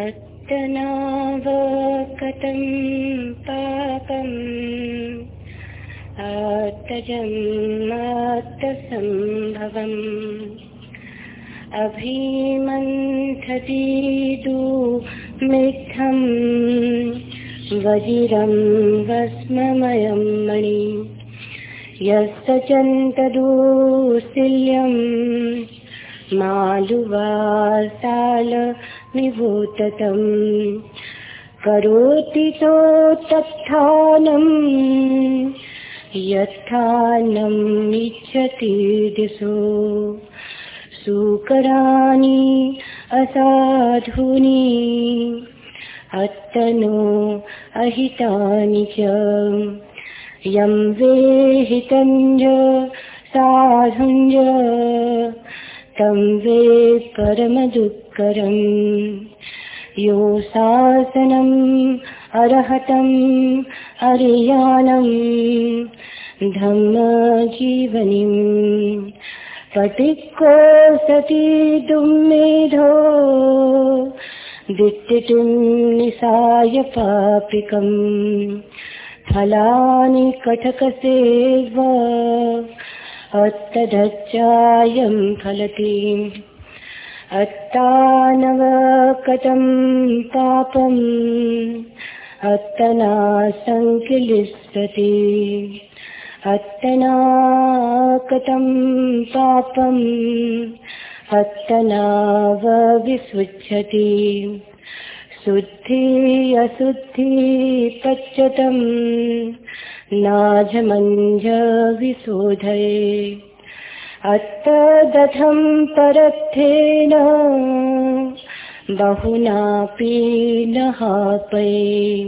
अत्तनावकतं पापम् आत्तजन्मात्तसम्भवम् अभिमन्थतीदु मिथ्यम् वजिरं वस्ममयं मणि यस्य चन्तदूशिल्यम् मालुवासाल विभूततम् करोति तो तत्थानम् यत्थानम् इच्छति दिशो। सूकराणि असाधूनि। अत्तनो अहितानि च। यं वेहितञ्ज साधुञ्ज। तं वे परमदुःकरम् यो शासनम्, अर्हतम् अर्याणम् धम्मजीवनीम्। पटिको सती दुम्मेधो दिट्टिटुं निसाय पापिकम्। फलानि कटकसेव अत्तदच्चायं फलति। अत्तानवकटं पापम् अत्तना सङ्किलिष्यति अत्तनाकटं पापम् अत्तनावविसृज्यति। शुद्धि अशुद्धि पच्यतम् नाझमञ्झ विशोधये अत्तदथं परत्थेन बहुनापि न हापये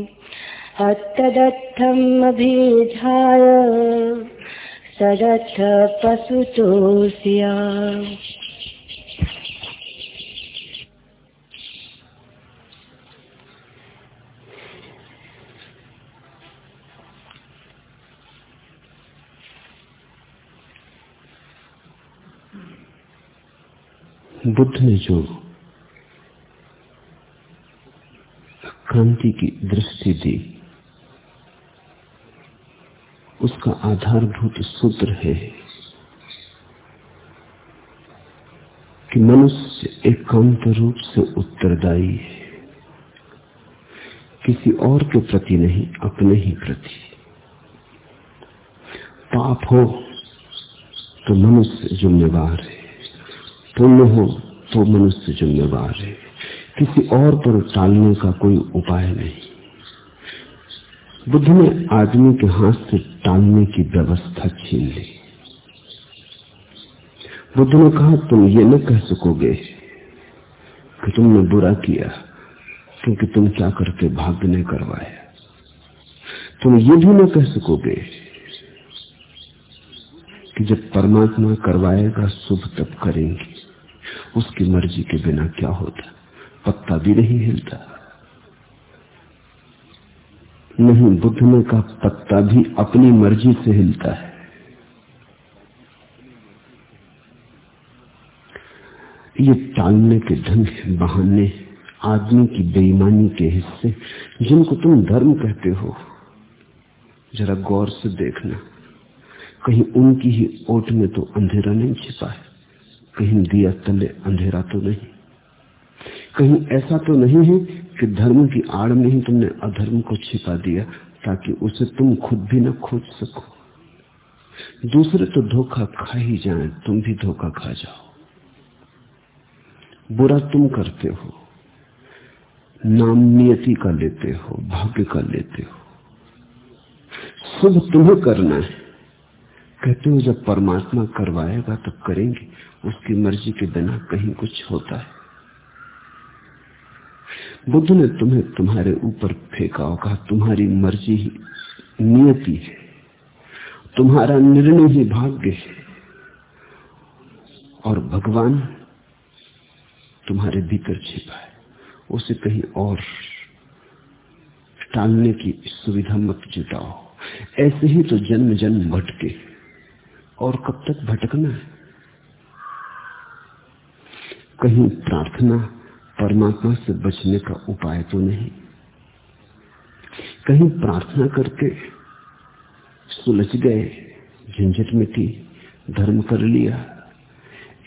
अत्तदर्थमभिधाय सदथ पशुतोऽस्या बुद्ध ने जो क्रांति की दृष्टि दी, उसका आधारभूत सूत्र है कि मनुष्य एकांत रूप से उत्तरदायी है। किसी और के प्रति नहीं, अपने ही प्रति। पाप हो तो मनुष्य जिम्मेवार है। पुण्य हो तो मनुष्य जिम्मेवार है। किसी और पर टालने का कोई उपाय नहीं। बुद्ध ने आदमी के हाथ से टालने की व्यवस्था छीन ली। बुद्ध ने कहा, तुम ये न कह सकोगे कि तुमने बुरा किया, क्योंकि तुम क्या करके भाग्य ने करवाया तुम ये भी न कह सकोगे कि जब परमात्मा करवाएगा, शुभ तब करेंगे। उसकी मर्ज़ी के बिना क्या होता? पत्ता भी नहीं हिलता। नहीं बुद्ध ने कहा पत्ता भी अपनी मर्ज़ी से हिलता है। ये टालने के ढंग बहाने, आदमी की बेईमानी के हिस्से, जिनको तुम धर्म कहते हो। जरा गौर से देखना, कहीं उनकी ही ओट में तो अंधेरा नहीं छिपा है। कहीं दिया तले अंधेरा तो नहीं। कहीं ऐसा तो नहीं है कि धर्म की आड़ में ही तुमने अधर्म को छिपा दिया ताकि उसे तुम खुद भी न खोज सको। दूसरे तो धोखा खा ही जाए, तुम भी धोखा खा जाओ। बुरा तुम करते हो, नाम नियति का लेते हो, भाग्य का लेते हो। शुभ तुम्हें करना है। कहते हो जब परमात्मा करवाएगा तो करेंगे। उसकी मर्ज़ी के बिना कहीं कुछ होता है। बुद्ध ने तुम्हें तुम्हारे ऊपर फेंका और कहा, तुम्हारी मर्ज़ी ही नियति है। तुम्हारा निर्णय ही भाग्य है। और भगवान तुम्हारे भीतर छिपा है। उसे कहीं और टालने की सुविधा मत जुटाओ। ऐसे ही तो जन्म जन्म भटके और कब तक भटकना है? कहीं प्रार्थना परमात्मा से बचने का उपाय तो नहीं। कहीं प्रार्थना करके सुलझ गए, झंझट मिटी, धर्म कर लिया,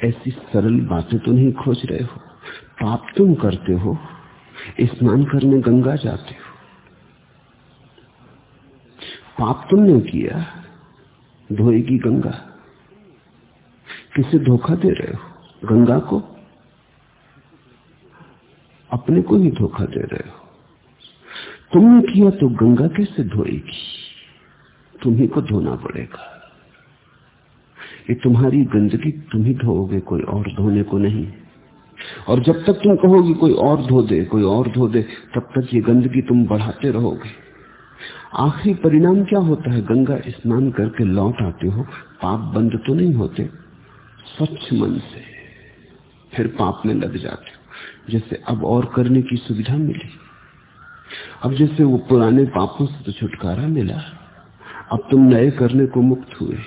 ऐसी सरल बातें तो नहीं खोज रहे हो। पाप तुम करते हो, स्नान करने गंगा जाते हो। पाप तुमने किया, धोएगी गंगा। किसे धोखा दे रहे हो? गंगा को? अपने को ही धोखा दे रहे हो। तुमने किया तो गंगा कैसे धोएगी? तुम्ही को धोना पड़ेगा। ये तुम्हारी गंदगी तुम ही धोओगे, कोई और धोने को नहीं। और जब तक तुम कहोगे कोई और धो दे, कोई और धो दे, तब तक ये गंदगी तुम बढ़ाते रहोगे। आखिरी परिणाम क्या होता है? गंगा स्नान करके लौट आते हो, पाप बंद तो नहीं होते, स्वच्छ मन से फिर पाप में लग जाते हो। जैसे अब और करने की सुविधा मिली। अब जैसे वो पुराने पापों से तो छुटकारा मिला। अब तुम नए करने को मुक्त हुए।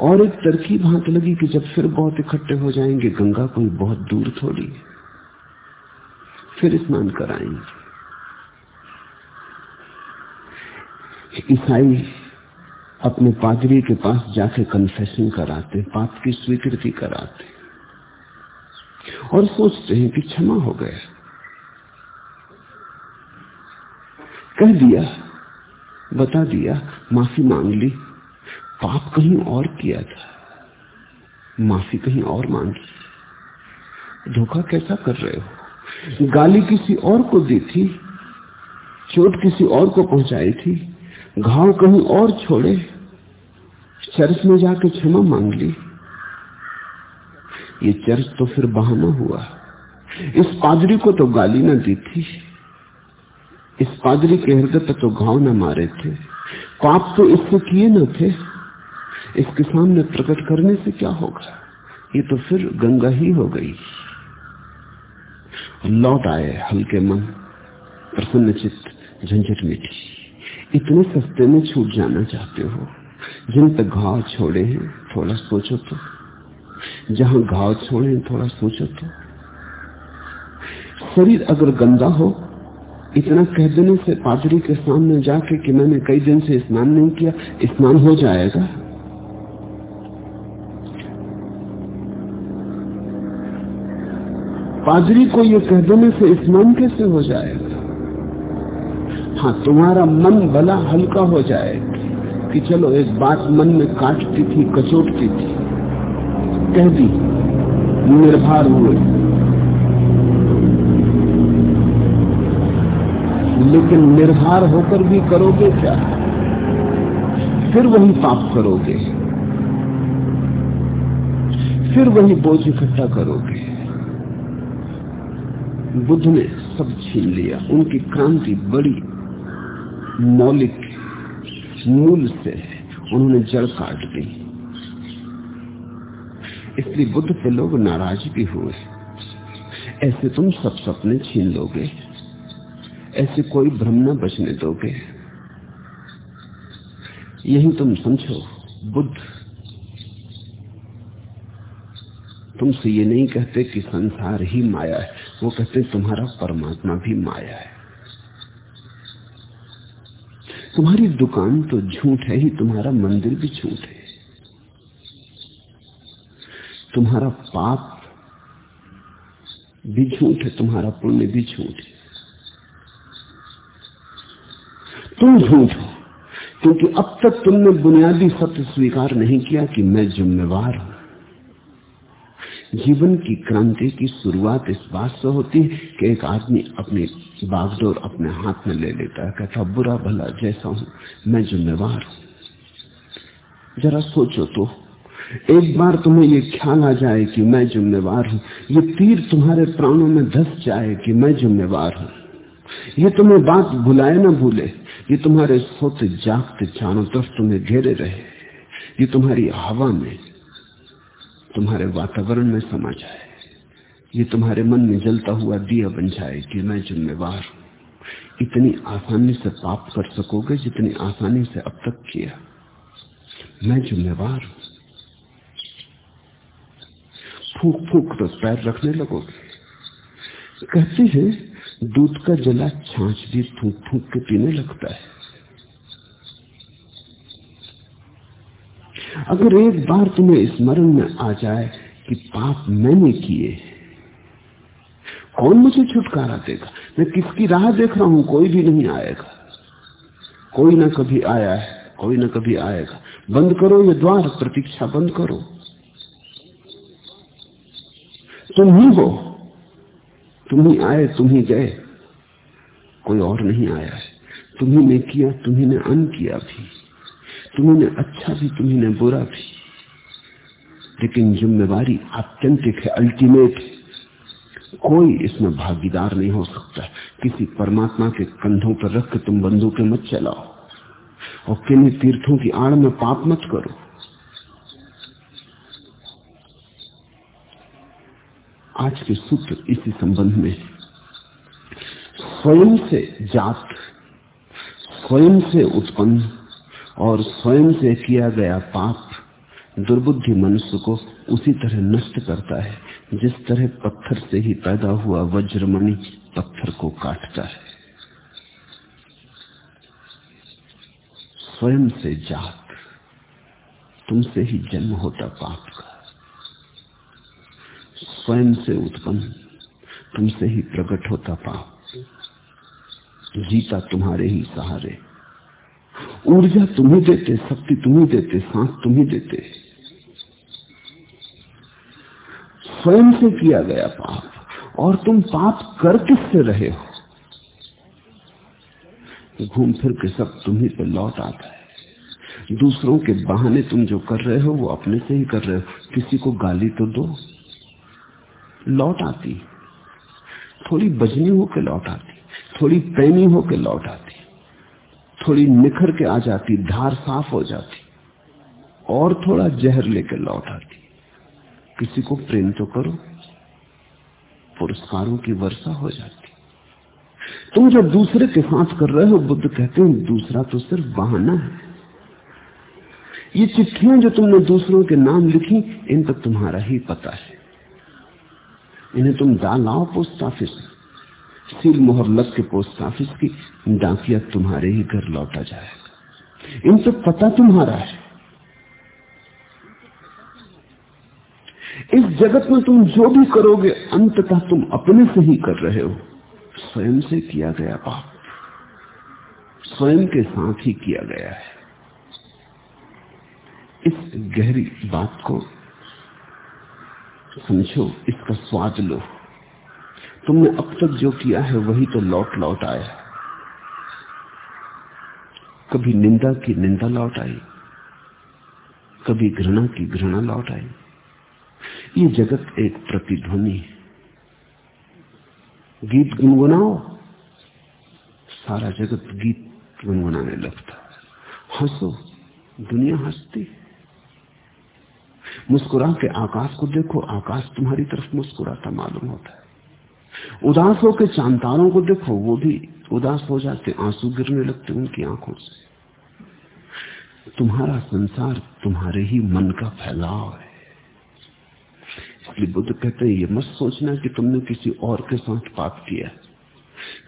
और एक तरकीब हाथ लगी कि जब फिर बहुत इकट्ठे हो जाएँगे, गंगा कोई बहुत दूर थोड़ी। फिर स्नान कराएँगे। ईसाई अपने पादरी के पास जाके कन्फेशन कराते, पाप की स्वीकृति कराते। और सोचते हैं कि क्षमा हो गया। कह दिया, बता दिया, माफ़ी मांग ली। पाप कहीं और किया था। माफ़ी कहीं और मांगी। धोखा कैसा कर रहे हो? गाली किसी और को दी थी, चोट किसी और को पहुंचाई थी, घाव कहीं और छोड़े, चर्च में जाके क्षमा मांग ली। ये चर्च तो फिर बहाना हुआ। इस पादरी को तो गाली ना दी थी। इस पादरी के हृदय पर तो घाव न मारे थे। पाप तो इससे किए न थे। इसके सामने प्रकट करने से क्या होगा? ये तो फिर गंगा ही हो गई। लौट आए हल्के मन, प्रसन्न चित्त, झंझट मिठी इतने सस्ते में छूट जाना चाहते हो। जिन तक घाव छोड़े हैं, थोड़ा सोचो तो। जहाँ घाव छोड़े, थोड़ा सोचो तो। शरीर अगर गंदा हो, इतना कह देने से पादरी के सामने जाके कि मैंने कई दिन से स्नान नहीं किया, स्नान हो जाएगा। पादरी को यह कह देने से स्नान कैसे हो जाएगा? हाँ तुम्हारा मन भला हल्का हो जाएगा कि चलो, एक बात मन में काटती थी, कचोटती थी। कह दी निर्भर हुए। लेकिन निर्भर होकर भी करोगे क्या? फिर वही पाप करोगे। फिर वही बोझ इकट्ठा करोगे। बुद्ध ने सब छीन लिया। उनकी क्रांति बड़ी मौलिक मूल से उन्होंने जड़ काट दी। इसलिए बुद्ध पे लोग नाराज़ भी हुए। ऐसे तुम सब सपने छीन लोगे, ऐसे कोई भ्रम न बचने दोगे। यही तुम समझो, बुद्ध, तुमसे ये नहीं कहते कि संसार ही माया है, वो कहते तुम्हारा परमात्मा भी माया है। तुम्हारी दुकान तो झूठ है ही, तुम्हारा मंदिर भी झूठ है। तुम्हारा पाप भी झूठ है, तुम्हारा पुण्य भी झूठ है। तुम झूठ हो, क्योंकि अब तक तुमने बुनियादी सत्य स्वीकार नहीं किया कि मैं जिम्मेवार हूँ। जीवन की क्रांति की शुरुआत इस बात से होती है कि एक आदमी अपनी बागडोर अपने हाथ में ले लेता है, कहता बुरा भला जैसा हूँ, मैं जिम्मेवार हूँ। जरा सोचो तो एक बार तुम्हें ये ख्याल आ जाए कि मैं जिम्मेवार हूँ। ये तीर तुम्हारे प्राणों में धस जाए कि मैं जिम्मेवार हूँ। ये तुम्हें बात भुलाए ना भूले, ये तुम्हारे सोते जागते चारों तरफ़ तुम्हें घेरे रहे, ये तुम्हारी हवा में, तुम्हारे वातावरण में समा जाए, ये तुम्हारे मन में जलता हुआ दिया बन जाए कि मैं जिम्मेवार हूँ। इतनी आसानी से पाप कर सकोगे जितनी आसानी से अब तक किया। मैं जिम्मेवार हूँ। फूक फूक तो पैर रखने लगोगे कहती है, दूध का जला छाछ भी फूक फूक के पीने लगता है। अगर एक बार तुम्हें स्मरण में आ जाए कि पाप मैंने किए कौन मुझे छुटकारा देगा? मैं किसकी राह देख रहा हूँ? कोई भी नहीं आएगा। कोई ना कभी आया है, कोई ना कभी आएगा। बंद करो ये द्वार, प्रतीक्षा बंद करो। तुम ही हो। तुम ही आए, तुम ही गए। कोई और नहीं आया है। तुम्ही ने किया तुम्ही ने अन किया भी। तुम्ही ने अच्छा भी तुम्ही ने बुरा भी। लेकिन जिम्मेवारी आत्यंतिक है अल्टीमेट कोई इसमें भागीदार नहीं हो सकता। किसी परमात्मा के कंधों पर रख के तुम बंदूकें मत चलाओ। और किन्हीं तीर्थों की आड़ में पाप मत करो। आज के सूत्र इसी संबंध में स्वयं से जात, स्वयं से उत्पन्न और स्वयं से किया गया पाप दुर्बुद्धि मनुष्य को उसी तरह नष्ट करता है, जिस तरह पत्थर से ही पैदा हुआ वज्रमणि पत्थर को काटता है। स्वयं से जात, तुमसे ही जन्म होता पाप का। स्वयं से उत्पन्न। तुमसे ही प्रकट होता पाप। जीता तुम्हारे ही सहारे। ऊर्जा तुम्हें देते, शक्ति तुम्हें देते सांस तुम्हें देते। स्वयं से किया गया पाप। और तुम पाप कर किससे रहे हो? घूम फिर के सब तुम्ही पे लौट आता है। दूसरों के बहाने तुम जो कर रहे हो, वो अपने से ही कर रहे हो। किसी को गाली तो दो। लौट आती। थोड़ी बजनी होकर लौट आती, थोड़ी पैनी होकर लौट आती, थोड़ी निखर के आ जाती, धार साफ़ हो जाती, और थोड़ा जहर लेकर लौट आती। किसी को प्रेम तो करो, पुरस्कारों की वर्षा हो जाती। तुम जब दूसरे के साथ कर रहे हो, बुद्ध कहते हैं, दूसरा तो सिर्फ़ बहाना है। ये चिट्ठियाँ जो तुमने दूसरों के नाम लिखी, इन पर तुम्हारा ही पता है। इन्हें तुम डालाओ पोस्ट ऑफ़िस सील मोहर लग के पोस्ट ऑफ़िस की डाकिया तुम्हारे ही घर लौटा जाएगा। इन सब पता तुम्हारा है। इस जगत में तुम जो भी करोगे, अंततः तुम अपने से ही कर रहे हो। स्वयं से किया गया पाप, स्वयं के साथ ही किया गया है। इस गहरी बात को समझो, इसका स्वाद लो। तुमने अब तक जो किया है, वही तो लौट लौट आया। कभी निंदा की निंदा लौट आई, कभी घृणा की घृणा लौट आई। ये जगत एक प्रतिध्वनि है। गीत गुनगुनाओ, सारा जगत गीत गुनगुनाने लगता है। हंसो, दुनिया हंसती मुस्कुरा के आकाश को देखो, आकाश तुम्हारी तरफ़ मुस्कुराता मालूम होता है। उदास होकर चांतारों को देखो, वो भी उदास हो जाते, आँसू गिरने लगते उनकी आँखों से। तुम्हारा संसार तुम्हारे ही मन का फैलाव है। इसलिए बुद्ध कहते हैं, ये मत सोचना कि तुमने किसी और के साथ पाप किया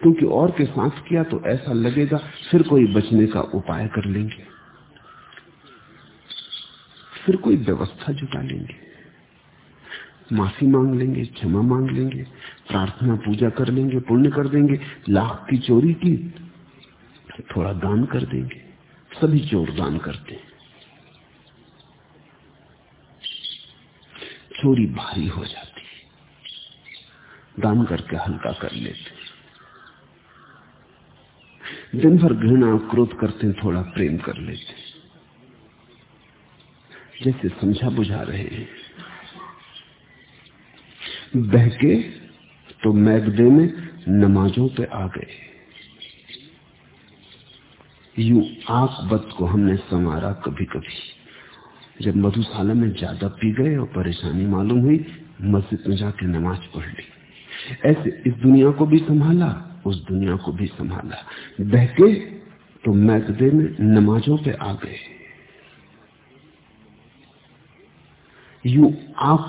क्योंकि और के साथ किया तो ऐसा लगेगा, फिर कोई बचने का उपाय कर लेंगे। फिर कोई व्यवस्था जुटा लेंगे। माफ़ी मांग लेंगे, क्षमा मांग लेंगे, प्रार्थना पूजा कर लेंगे, पुण्य कर देंगे, लाख की चोरी की, थोड़ा दान कर देंगे। सभी चोर दान करते हैं। चोरी भारी हो जाती है। दान करके हल्का कर लेते हैं। दिन भर घृणा, क्रोध करते हैं, थोड़ा प्रेम कर लेते जैसे समझा बुझा रहे हैं। बहके तो मैगदे में नमाजों पे आ गए। यू आँख को हमने संवारा कभी कभी जब मधुशाला में ज़्यादा पी गए और परेशानी मालूम हुई, मस्जिद में जाके नमाज़ पढ़ ली। ऐसे इस दुनिया को भी संभाला, उस दुनिया को भी संभाला। बहके तो मैगदे में नमाजों पे आ गए। यू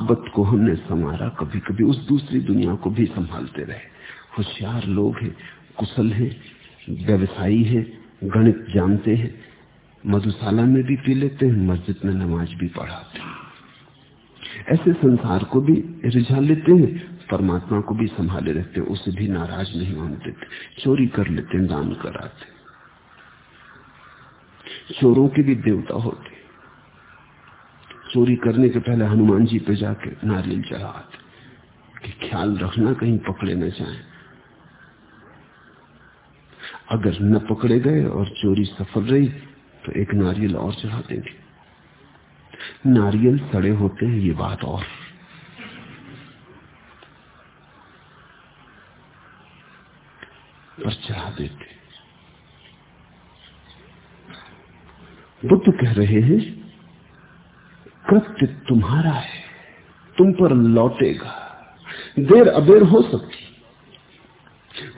बत को हमने संवारा कभी कभी उस दूसरी दुनिया को भी संभालते रहे। होशियार लोग हैं, कुशल हैं, व्यवसायी हैं, गणित जानते हैं। मधुशाला में भी पी लेते हैं, मस्जिद में नमाज़ भी पढ़ाते हैं। ऐसे संसार को भी रिझा लेते हैं, परमात्मा को भी संभाले रहते हैं, उसे भी नाराज़ नहीं होने देते। चोरी कर लेते हैं, दान कराते चोरों के भी देवता होते चोरी करने के पहले हनुमान जी पे जाके नारियल चढ़ाते कि ख्याल रखना कहीं पकड़े न जाए। अगर न पकड़े गए और चोरी सफल रही तो एक नारियल और चढ़ा देंगे। नारियल सड़े होते हैं, ये बात और। पर चढ़ा देते। बुद्ध कह रहे हैं कृत्य तुम्हारा है, तुम पर लौटेगा। देर अबेर हो सकती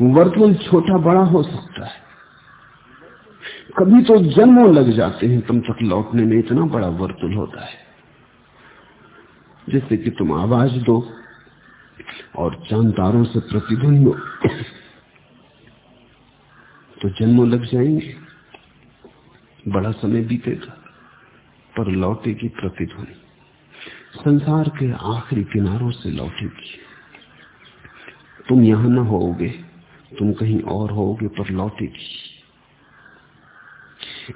वर्तुल छोटा बड़ा हो सकता है। कभी तो जन्मों लग जाते हैं, तुम तक लौटने में इतना बड़ा वर्तुल होता है। जैसे कि तुम आवाज़ दो और तारों से प्रतिध्वनि हो। तो जन्मों लग जाएँगे, बड़ा समय बीतेगा। पर लौटेगी प्रतिध्वनि संसार के आखिरी किनारों से लौटेगी तुम यहाँ न होगे तुम कहीं और होगे पर लौटेगी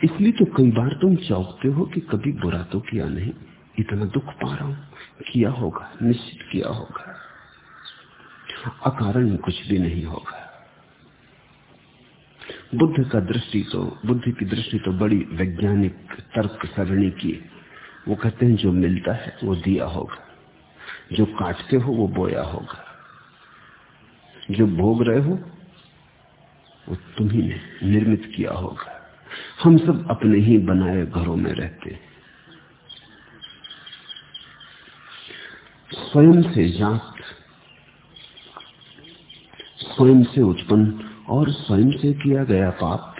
इसलिए तो कई बार तुम चौंकते हो कि कभी बुरा तो किया नहीं, इतना दुख पा रहा हूँ, किया होगा, निश्चित किया होगा। अकारण कुछ भी नहीं होगा। बुद्ध का दृष्टि तो बुद्ध की दृष्टि तो बड़ी वैज्ञानिक तर्क सरणी की। वो कहते हैं, जो मिलता है, वो दिया होगा। जो काटते हो, वो बोया होगा। जो भोग रहे हो, वो तुम्ही निर्मित किया होगा। हम सब अपने ही बनाए घरों में रहते स्वयं से जात, स्वयं से उत्पन्न और स्वयं से किया गया पाप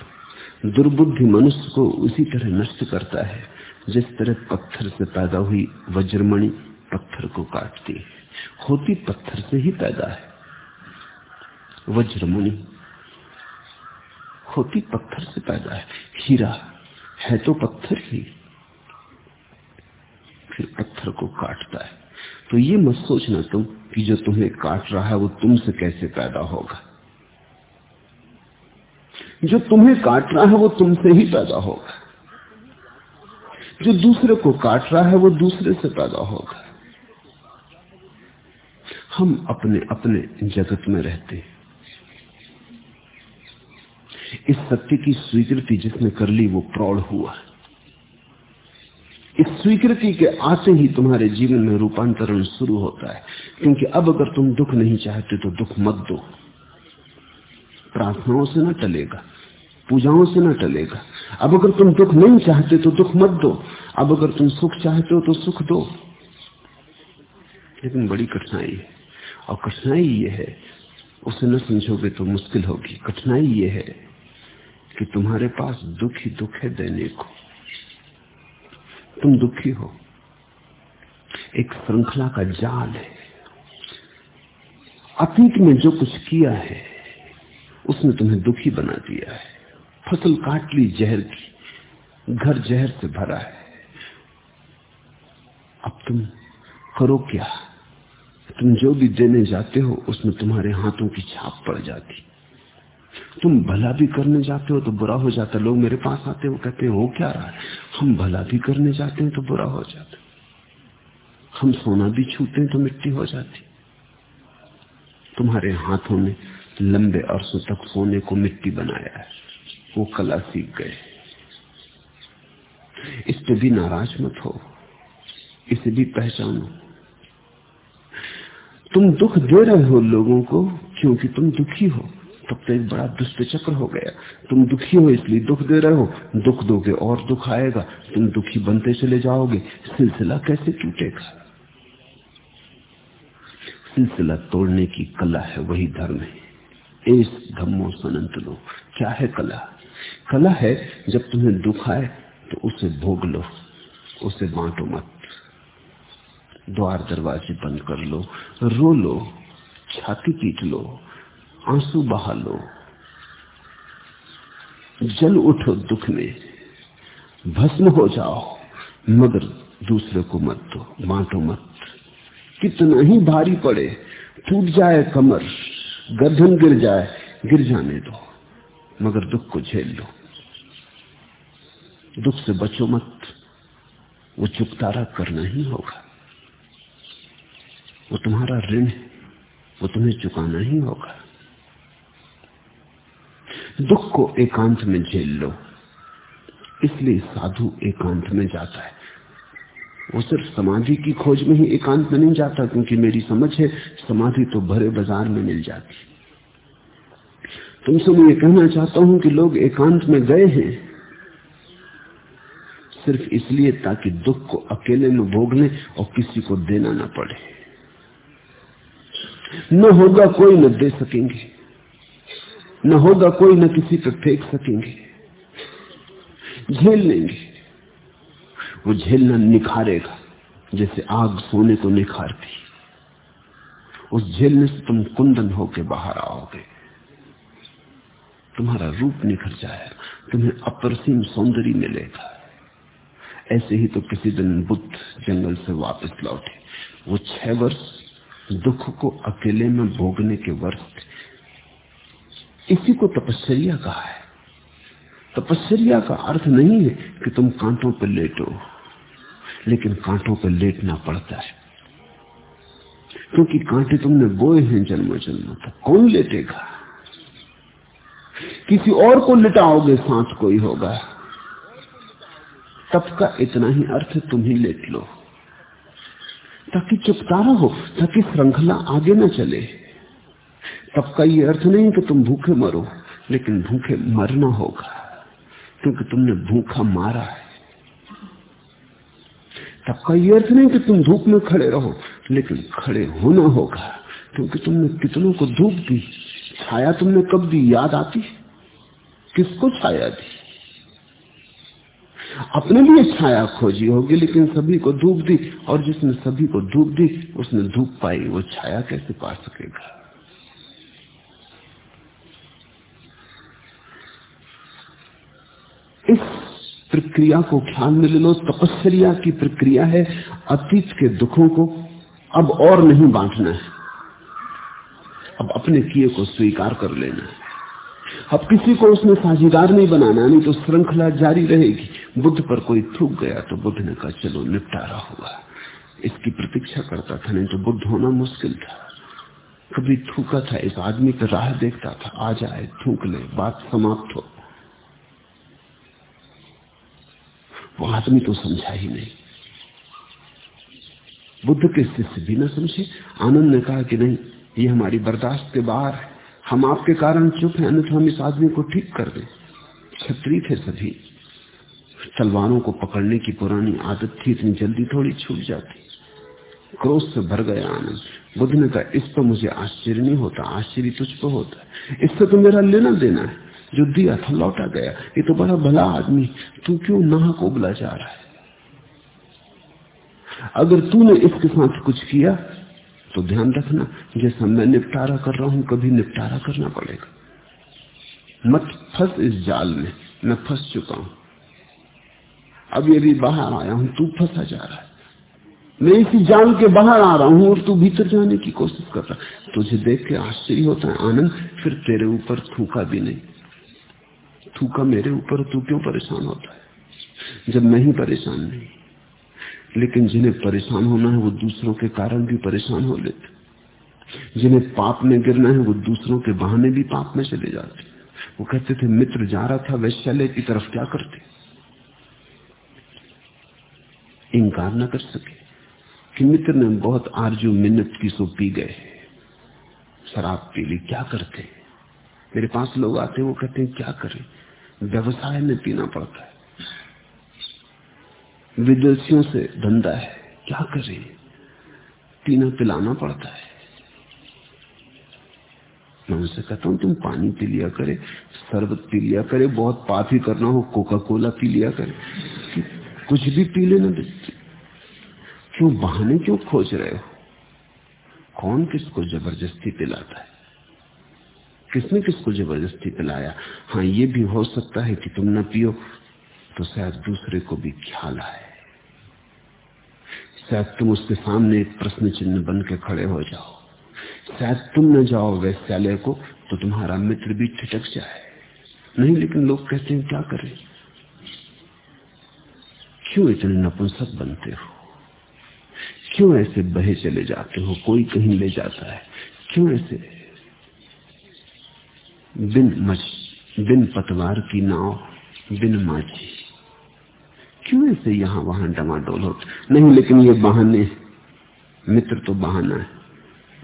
दुर्बुद्धि मनुष्य को उसी तरह नष्ट करता है, जिस तरह पत्थर से पैदा हुई वज्रमणि पत्थर को काटती है। होती पत्थर से ही पैदा है। वज्रमणि होती पत्थर से पैदा है। हीरा है तो पत्थर ही, फिर पत्थर को काटता है। तो ये मत सोचना तुम कि जो तुम्हें काट रहा है वो तुमसे कैसे पैदा होगा। जो तुम्हें काट रहा है वो तुमसे ही पैदा होगा। जो दूसरे को काट रहा है वो दूसरे से पैदा होगा। हम अपने अपने जगत में रहते हैं। इस सत्य की स्वीकृति जिसने कर ली वो प्रौढ़ हुआ इस स्वीकृति के आते ही तुम्हारे जीवन में रूपांतरण शुरू होता है। क्योंकि अब अगर तुम दुख नहीं चाहते तो दुख मत दो। प्रार्थनाओं से ना टलेगा, पूजाओं से ना टलेगा। अब अगर तुम दुख नहीं चाहते तो दुख मत दो, अब अगर तुम सुख चाहते हो तो सुख दो। लेकिन बड़ी कठिनाई है, और कठिनाई ये है, उसे न समझोगे तो मुश्किल होगी। कठिनाई ये है कि तुम्हारे पास दुख ही दुख है देने को। तुम दुखी हो। एक श्रृंखला का जाल है। अतीत में जो कुछ किया है उसने तुम्हें दुखी बना दिया है। फ़सल काट ली जहर की, घर जहर से भरा है। अब तुम करो क्या? तुम जो भी देने जाते हो, उसमें तुम्हारे हाथों की छाप पड़ जाती। तुम भला भी करने जाते हो तो बुरा हो जाता। लोग मेरे पास आते हो कहते हो क्या रहा है? हम भला भी करने जाते हैं तो बुरा हो जाता हम सोना भी छूते हैं तो मिट्टी हो जाती। तुम्हारे हाथों ने लंबे अरसों तक सोने को मिट्टी बनाया है। वो कला सीख गए। इस पे भी नाराज़ मत हो। इसे भी पहचानो। तुम दुख दे रहे हो लोगों को क्योंकि तुम दुखी हो। तब तो एक बड़ा दुष्ट चक्र हो गया। तुम दुखी हो इसलिए दुख दे रहे हो। दुख दोगे और दुख आएगा। तुम दुखी बनते चले जाओगे। सिलसिला कैसे टूटेगा? सिलसिला तोड़ने की कला है, वही धर्म है। एस धम्मो सनंत लो। क्या है कला? कला है जब तुम्हें दुख आए तो उसे भोग लो, उसे बांटो मत। द्वार दरवाजे बंद कर लो, रो लो, छाती पीट लो, आँसू बहा लो। जल उठो दुख में, भस्म हो जाओ, मगर दूसरे को मत दो, बांटो मत। कितना ही भारी पड़े, टूट जाए कमर गर्दन गिर जाए, गिर जाने दो, मगर दुख को झेल लो। दुख से बचो मत, वो चुपतारा करना ही होगा। वो तुम्हारा ऋण है, वो तुम्हें चुकाना ही होगा। दुख को एकांत में झेल लो, इसलिए साधु एकांत में जाता है। वो सिर्फ़ समाधि की खोज में ही एकांत में नहीं जाता, क्योंकि मेरी समझ है, समाधि तो भरे बाज़ार में मिल जाती तुमसे मैं ये कहना चाहता हूँ कि लोग एकांत में गए हैं, सिर्फ़ इसलिए ताकि दुख को अकेले में भोगने और किसी को देना ना पड़े। न होगा कोई न दे सकेंगे, न होगा कोई न किसी पर फेंक सकेंगे, झेल लेंगे। वो झेलना निखारेगा, जैसे आग सोने को निखारती। उस झेलने से तुम कुंदन होके बाहर आओगे। तुम्हारा रूप निखर जाएगा, तुम्हें अप्रसीम सौंदर्य मिलेगा। ऐसे ही तो किसी दिन बुद्ध जंगल से वापस लौटे। वो छह वर्ष दुख को अकेले में भोगने के वर्ष इसी को तपस्या कहा है। तपस्या का अर्थ नहीं है कि तुम कांटों पर लेटो, लेकिन कांटों पर लेटना पड़ता है। क्योंकि कांटे तुमने बोए हैं जन्म जन्म तक। कौन लेटेगा? किसी और को लिटाओगे सांस कोई होगा। तब का इतना ही अर्थ तुम ही लेट लो। ताकि चुपतारा हो, ताकि श्रृंखला आगे न चले। तब का ये अर्थ नहीं कि तुम भूखे मरो, लेकिन भूखे मरना होगा। क्योंकि तुमने भूखा मारा है। तब का ये अर्थ नहीं कि तुम धूप में खड़े रहो, लेकिन खड़े होना होगा, क्योंकि तुमने कितनों को धूप दी, छाया तुमने कब दी, याद आती किसको छाया दी? अपने लिए छाया खोजी होगी, लेकिन सभी को धूप दी, और जिसने सभी को धूप दी, उसने धूप पाई, वो छाया कैसे पा सकेगा? इस प्रक्रिया को ख्याल में ले लो। तपस्या की प्रक्रिया है अतीत के दुखों को अब और नहीं बांटना है। अब अपने किए को स्वीकार कर लेना है। अब किसी को उसमें साझीदार नहीं बनाना, नहीं तो श्रृंखला जारी रहेगी। बुद्ध पर कोई थूक गया तो बुद्ध ने कहा, चलो, निपटारा हुआ। इसकी प्रतीक्षा करता था, नहीं तो बुद्ध होना मुश्किल था। कभी थूका था इस आदमी पर राह देखता था, आ जाए, थूक ले, बात समाप्त हो वो आदमी तो समझा ही नहीं। बुद्ध के शिष्य भी ना समझे। आनंद ने कहा कि नहीं, ये हमारी बर्दाश्त के बाहर है। हम आपके कारण चुप हैं, अन्यथा हम इस आदमी को ठीक कर दें। छत्री थे सभी। तलवारों को पकड़ने की पुरानी आदत थी, इतनी जल्दी थोड़ी छूट जाती। क्रोध से भर गया आनंद। बुद्ध ने कहा, इस पर मुझे आश्चर्य नहीं होता, आश्चर्य तुझ पर होता है। इससे तो मेरा लेना देना है। जो दिया था लौटा गया। ये तो बड़ा भला आदमी, तू क्यों नाहक उबला जा रहा है? अगर तूने इसके साथ कुछ किया तो ध्यान रखना, जैसा मैं निपटारा कर रहा हूँ, कभी निपटारा करना पड़ेगा। मत फंस इस जाल में, मैं फंस चुका हूँ। अब ये भी बाहर आया हूँ, तू फंसा जा रहा है। मैं इसी जाल के बाहर आ रहा हूँ, और तू भीतर जाने की कोशिश कर रहा तुझे देख के आश्चर्य होता है, आनंद, फिर तेरे ऊपर थूका भी नहीं। थूका मेरे ऊपर, तू क्यों परेशान होता है? जब मैं ही परेशान नहीं, लेकिन जिन्हें परेशान होना है, वो दूसरों के कारण भी परेशान हो लेते जिन्हें पाप में गिरना है, वो दूसरों के बहाने भी पाप में चले जाते वो कहते थे, मित्र, जा रहा था वैश्यालय की तरफ़, क्या करते? इनकार ना कर सके कि मित्र ने बहुत आरज़ू मिन्नत की सो पी गए शराब पी ली, क्या करते मेरे पास लोग आते वो कहते हैं, क्या करें? व्यवसाय में पीना पड़ता है। विदेशियों से धंधा है, क्या करें? पीना पिलाना पड़ता है। मैं उनसे कहता हूँ, तुम पानी पी लिया करे, शरबत पी लिया करे, बहुत पाप ही करना हो कोका कोला पी लिया करे। कुछ भी पी लेना क्यों, बहाने क्यों खोज रहे हो? कौन किसको ज़बरदस्ती पिलाता है? किसने किसको ज़बरदस्ती पिलाया? हाँ ये भी हो सकता है कि तुम न पियो तो शायद दूसरे को भी ख्याल आए। शायद तुम उसके सामने एक प्रश्न चिन्ह बन के खड़े हो जाओ। शायद तुम न जाओ वैश्यालय को तो तुम्हारा मित्र भी ठिटक जाए। नहीं, लेकिन लोग कहते हैं, क्या करें? क्यों इतने नपुंसक बनते हो? क्यों ऐसे बहे चले जाते हो? कोई कहीं ले जाता है। क्यों ऐसे बिन मच बिन पतवार की नाव, बिन माझी क्यों ऐसे यहाँ वहाँ डमाडोल होते? नहीं, लेकिन ये बहाने, मित्र तो बहाना है,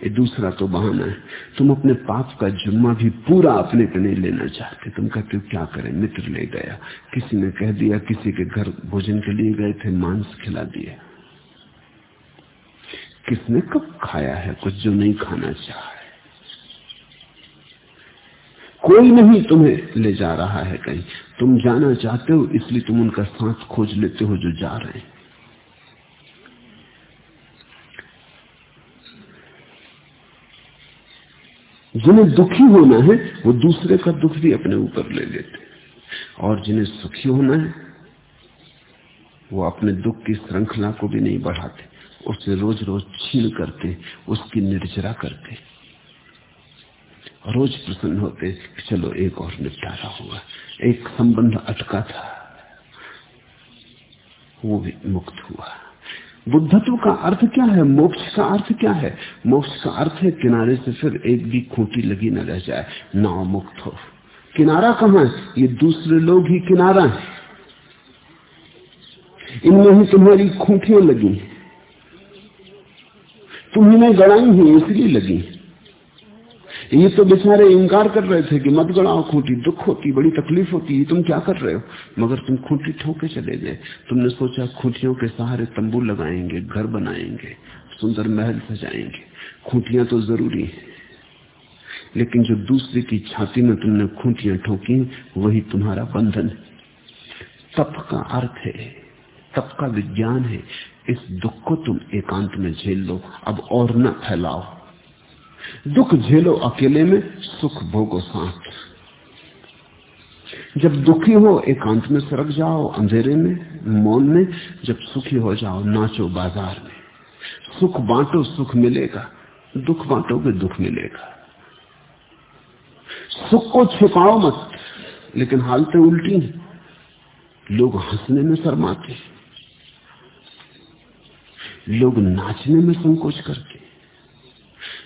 ये दूसरा तो बहाना है। तुम अपने पाप का जुम्मा भी पूरा अपने पे नहीं लेना चाहते। तुम कहते हो, क्या करें? मित्र ले गया। किसी ने कह दिया, किसी के घर भोजन के लिए गए थे, मांस खिला दिया। किसने कब खाया है? कुछ जो नहीं खाना चाह कोई नहीं तुम्हें ले जा रहा है कहीं। तुम जाना चाहते हो, इसलिए तुम उनका सांस खोज लेते हो जो जा रहे हैं। जिन्हें दुखी होना है, वो दूसरे का दुख भी अपने ऊपर ले लेते और जिन्हें सुखी होना है, वो अपने दुख की श्रृंखला को भी नहीं बढ़ाते। उसे रोज रोज छीन करते उसकी निर्जरा करते रोज प्रसन्न होते कि चलो एक और निपटारा हुआ। एक संबंध अटका था। वो भी मुक्त हुआ। बुद्धत्व का अर्थ क्या है? मोक्ष का अर्थ क्या है? मोक्ष का अर्थ है किनारे से फिर एक भी खूंटी लगी न रह जाए नाव मुक्त हो। किनारा कहाँ है? ये दूसरे लोग ही किनारा है। इनमें ही तुम्हारी खूंटियाँ लगी तुम्हें गड़ाई हुई इसलिए लगी ये तो बेचारे इंकार कर रहे थे कि मत गड़ाओ खूंटी दुख होती, बड़ी तकलीफ़ होती तुम क्या कर रहे हो? मगर तुम खूंटी ठोके चले गए। तुमने सोचा खूंटियों के सहारे तंबू लगाएँगे, घर बनाएँगे, सुंदर महल सजाएँगे। खूंटियाँ तो ज़रूरी है। लेकिन जो दूसरे की छाती में तुमने खूंटियाँ ठोकी, वही तुम्हारा बंधन तप का अर्थ है, तप का विज्ञान है। इस दुख को तुम एकांत में झेल लो। अब और न फैलाओ। दुख झेलो अकेले में, सुख भोगो साथ। जब दुखी हो, एकांत में सरक जाओ, अंधेरे में, मौन में, जब सुखी हो जाओ, नाचो बाज़ार में। सुख बांटो, सुख मिलेगा। दुख बांटोगे, दुख मिलेगा। सुख को छिपाओ मत, लेकिन हालतें उल्टी लोग हंसने में शर्माते लोग नाचने में संकोच करते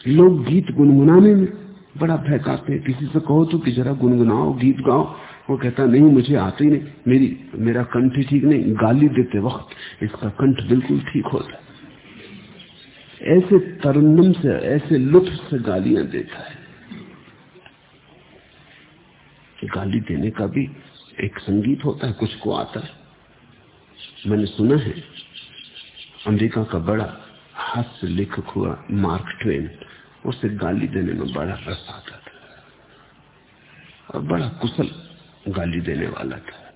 लोग गीत गुनगुनाने में बड़ा खाते किसी से कहो तो कि जरा गुनगुनाओ, गीत गाओ। वो कहता, नहीं, मुझे आते ही नहीं। मेरी, मेरा कंठ ही ठीक नहीं। गाली देते वक्त इसका कंठ बिल्कुल ठीक होता ऐसे तरन्नम से, ऐसे लुत्फ से गालियाँ देता है। गाली देने का भी एक संगीत होता है, कुछ को आता है। मैंने सुना है, अमेरिका का बड़ा हास्य लेखक हुआ मार्क ट्वेन। उसे गाली देने में बड़ा रस आता था। और बड़ा कुशल गाली देने वाला था।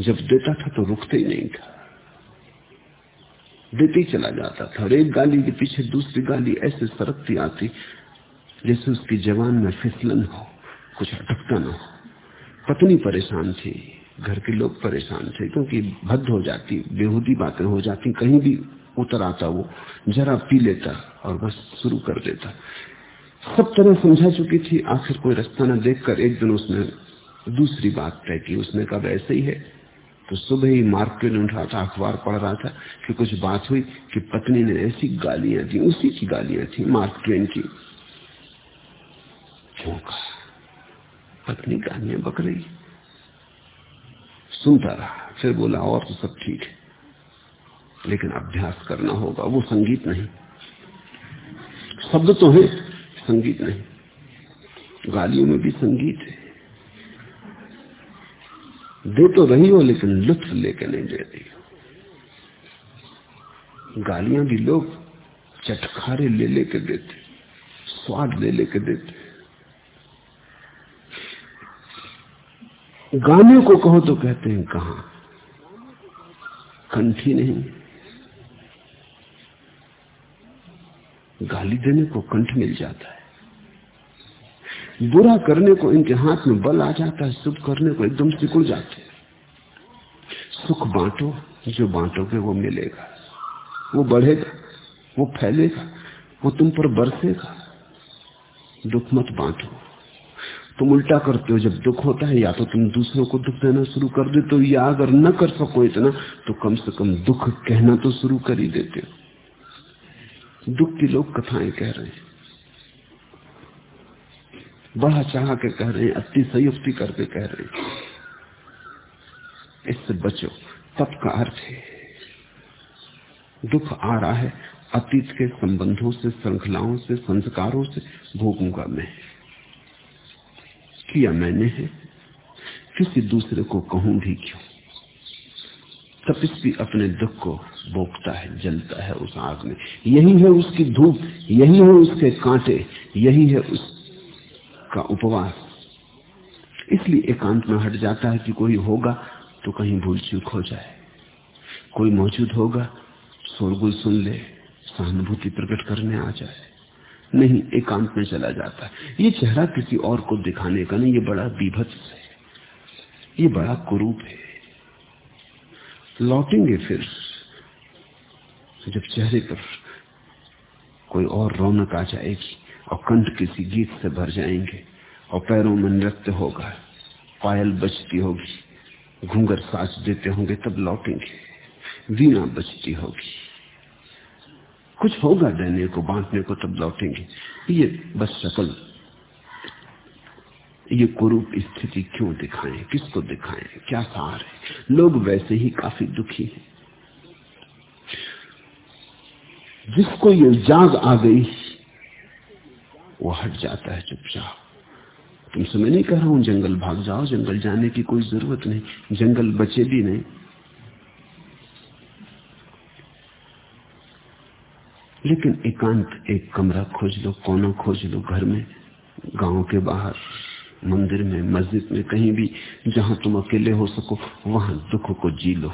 जब देता था तो रुकते ही नहीं था। देते ही चला जाता था। और एक गाली के पीछे दूसरी गाली ऐसे सरकती आती, जैसे उसकी जवान में फिसलन हो, कुछ अटकता ना हो। पत्नी परेशान थी, घर के लोग परेशान थे, क्योंकि भद्द हो जाती, बेहूदी बातें हो जाती, कहीं भी उतर आता वो, जरा पी लेता और बस शुरू कर देता। सब तरह समझा चुकी थी, आखिर कोई रास्ता न देखकर एक दिन उसने दूसरी बात तय की। उसने कहा ऐसे ही है। तो सुबह ही मार्केट में उठा था, अखबार पढ़ रहा था कि कुछ बात हुई कि पत्नी ने ऐसी गालियाँ दी, उसी की गालियाँ थी मार्क ट्वेन की पत्नी गालियाँ बक रही। सुनता रहा, फिर बोला, और तो सब ठीक है। लेकिन अभ्यास करना होगा, वो संगीत नहीं। शब्द तो है, संगीत नहीं। गालियों में भी संगीत है। दे तो रही हो, लेकिन लुत्फ लेके नहीं दे रही हो। गालियाँ भी लोग चटखारे ले लेके देते, स्वाद ले लेके देते। गाने को कहो तो कहते हैं, कहा? कंठी नहीं गाली देने को कंठ मिल जाता है। बुरा करने को इनके हाथ में बल आ जाता है, शुभ करने को एकदम सिकुड़ जाते हैं। सुख बांटो, जो बांटोगे वो मिलेगा। वो बढ़ेगा, वो फैलेगा, वो तुम पर बरसेगा। दुख मत बांटो। तुम उल्टा करते हो, जब दुख होता है, या तो तुम दूसरों को दुख देना शुरू कर देते हो, या अगर न कर सको इतना तो कम से कम दुख कहना तो शुरू कर ही देते हो। दुख की लोग कथाएँ कह रहे हैं। बड़ा चाह के कह रहे हैं, अति संयुक्ति करके कह रहे हैं। इससे बचो तप का अर्थ है। दुख आ रहा है, अतीत के संबंधों से, श्रृंखलाओं से, संस्कारों से भोगूँगा मैं। किया मैंने है, किसी दूसरे को कहूँ भी क्यों? तपिस भी अपने दुख को बोकता है, जलता है उस आग में। यही है उसकी धूप, यही है उसके कांटे, यही है उसका उपवास। इसलिए एकांत में हट जाता है कि कोई होगा तो कहीं भूल चूक हो जाए। कोई मौजूद होगा, शोरगुल सुन ले, सहानुभूति प्रकट करने आ जाए। नहीं, एकांत में चला जाता है। ये चेहरा किसी और को दिखाने का नहीं, ये बड़ा बीभत्स है। ये बड़ा कुरूप है। लौटेंगे फिर जब चेहरे पर कोई और रौनक आ जाएगी और कंठ किसी गीत से भर जाएँगे और पैरों में नृत्य होगा, पायल बजती होगी घूंगर साज देते होंगे, तब लौटेंगे। वीणा बजती होगी। कुछ होगा देने को बांटने को, तब लौटेंगे। ये बस शकल ये कुरूप स्थिति क्यों दिखाएँ किसको दिखाएँ? क्या सार है? लोग वैसे ही काफ़ी दुखी हैं। जिसको ये जाग आ गई, वो हट जाता है चुपचाप। तुमसे मैं नहीं कह रहा हूँ, जंगल भाग जाओ, जंगल जाने की कोई ज़रूरत नहीं, जंगल बचे भी नहीं। लेकिन एकांत एक कमरा खोज लो, कोना खोज लो, घर में, गाँव के बाहर। मंदिर में, मस्जिद में, कहीं भी, जहाँ तुम अकेले हो सको, वहाँ दुख को जी लो।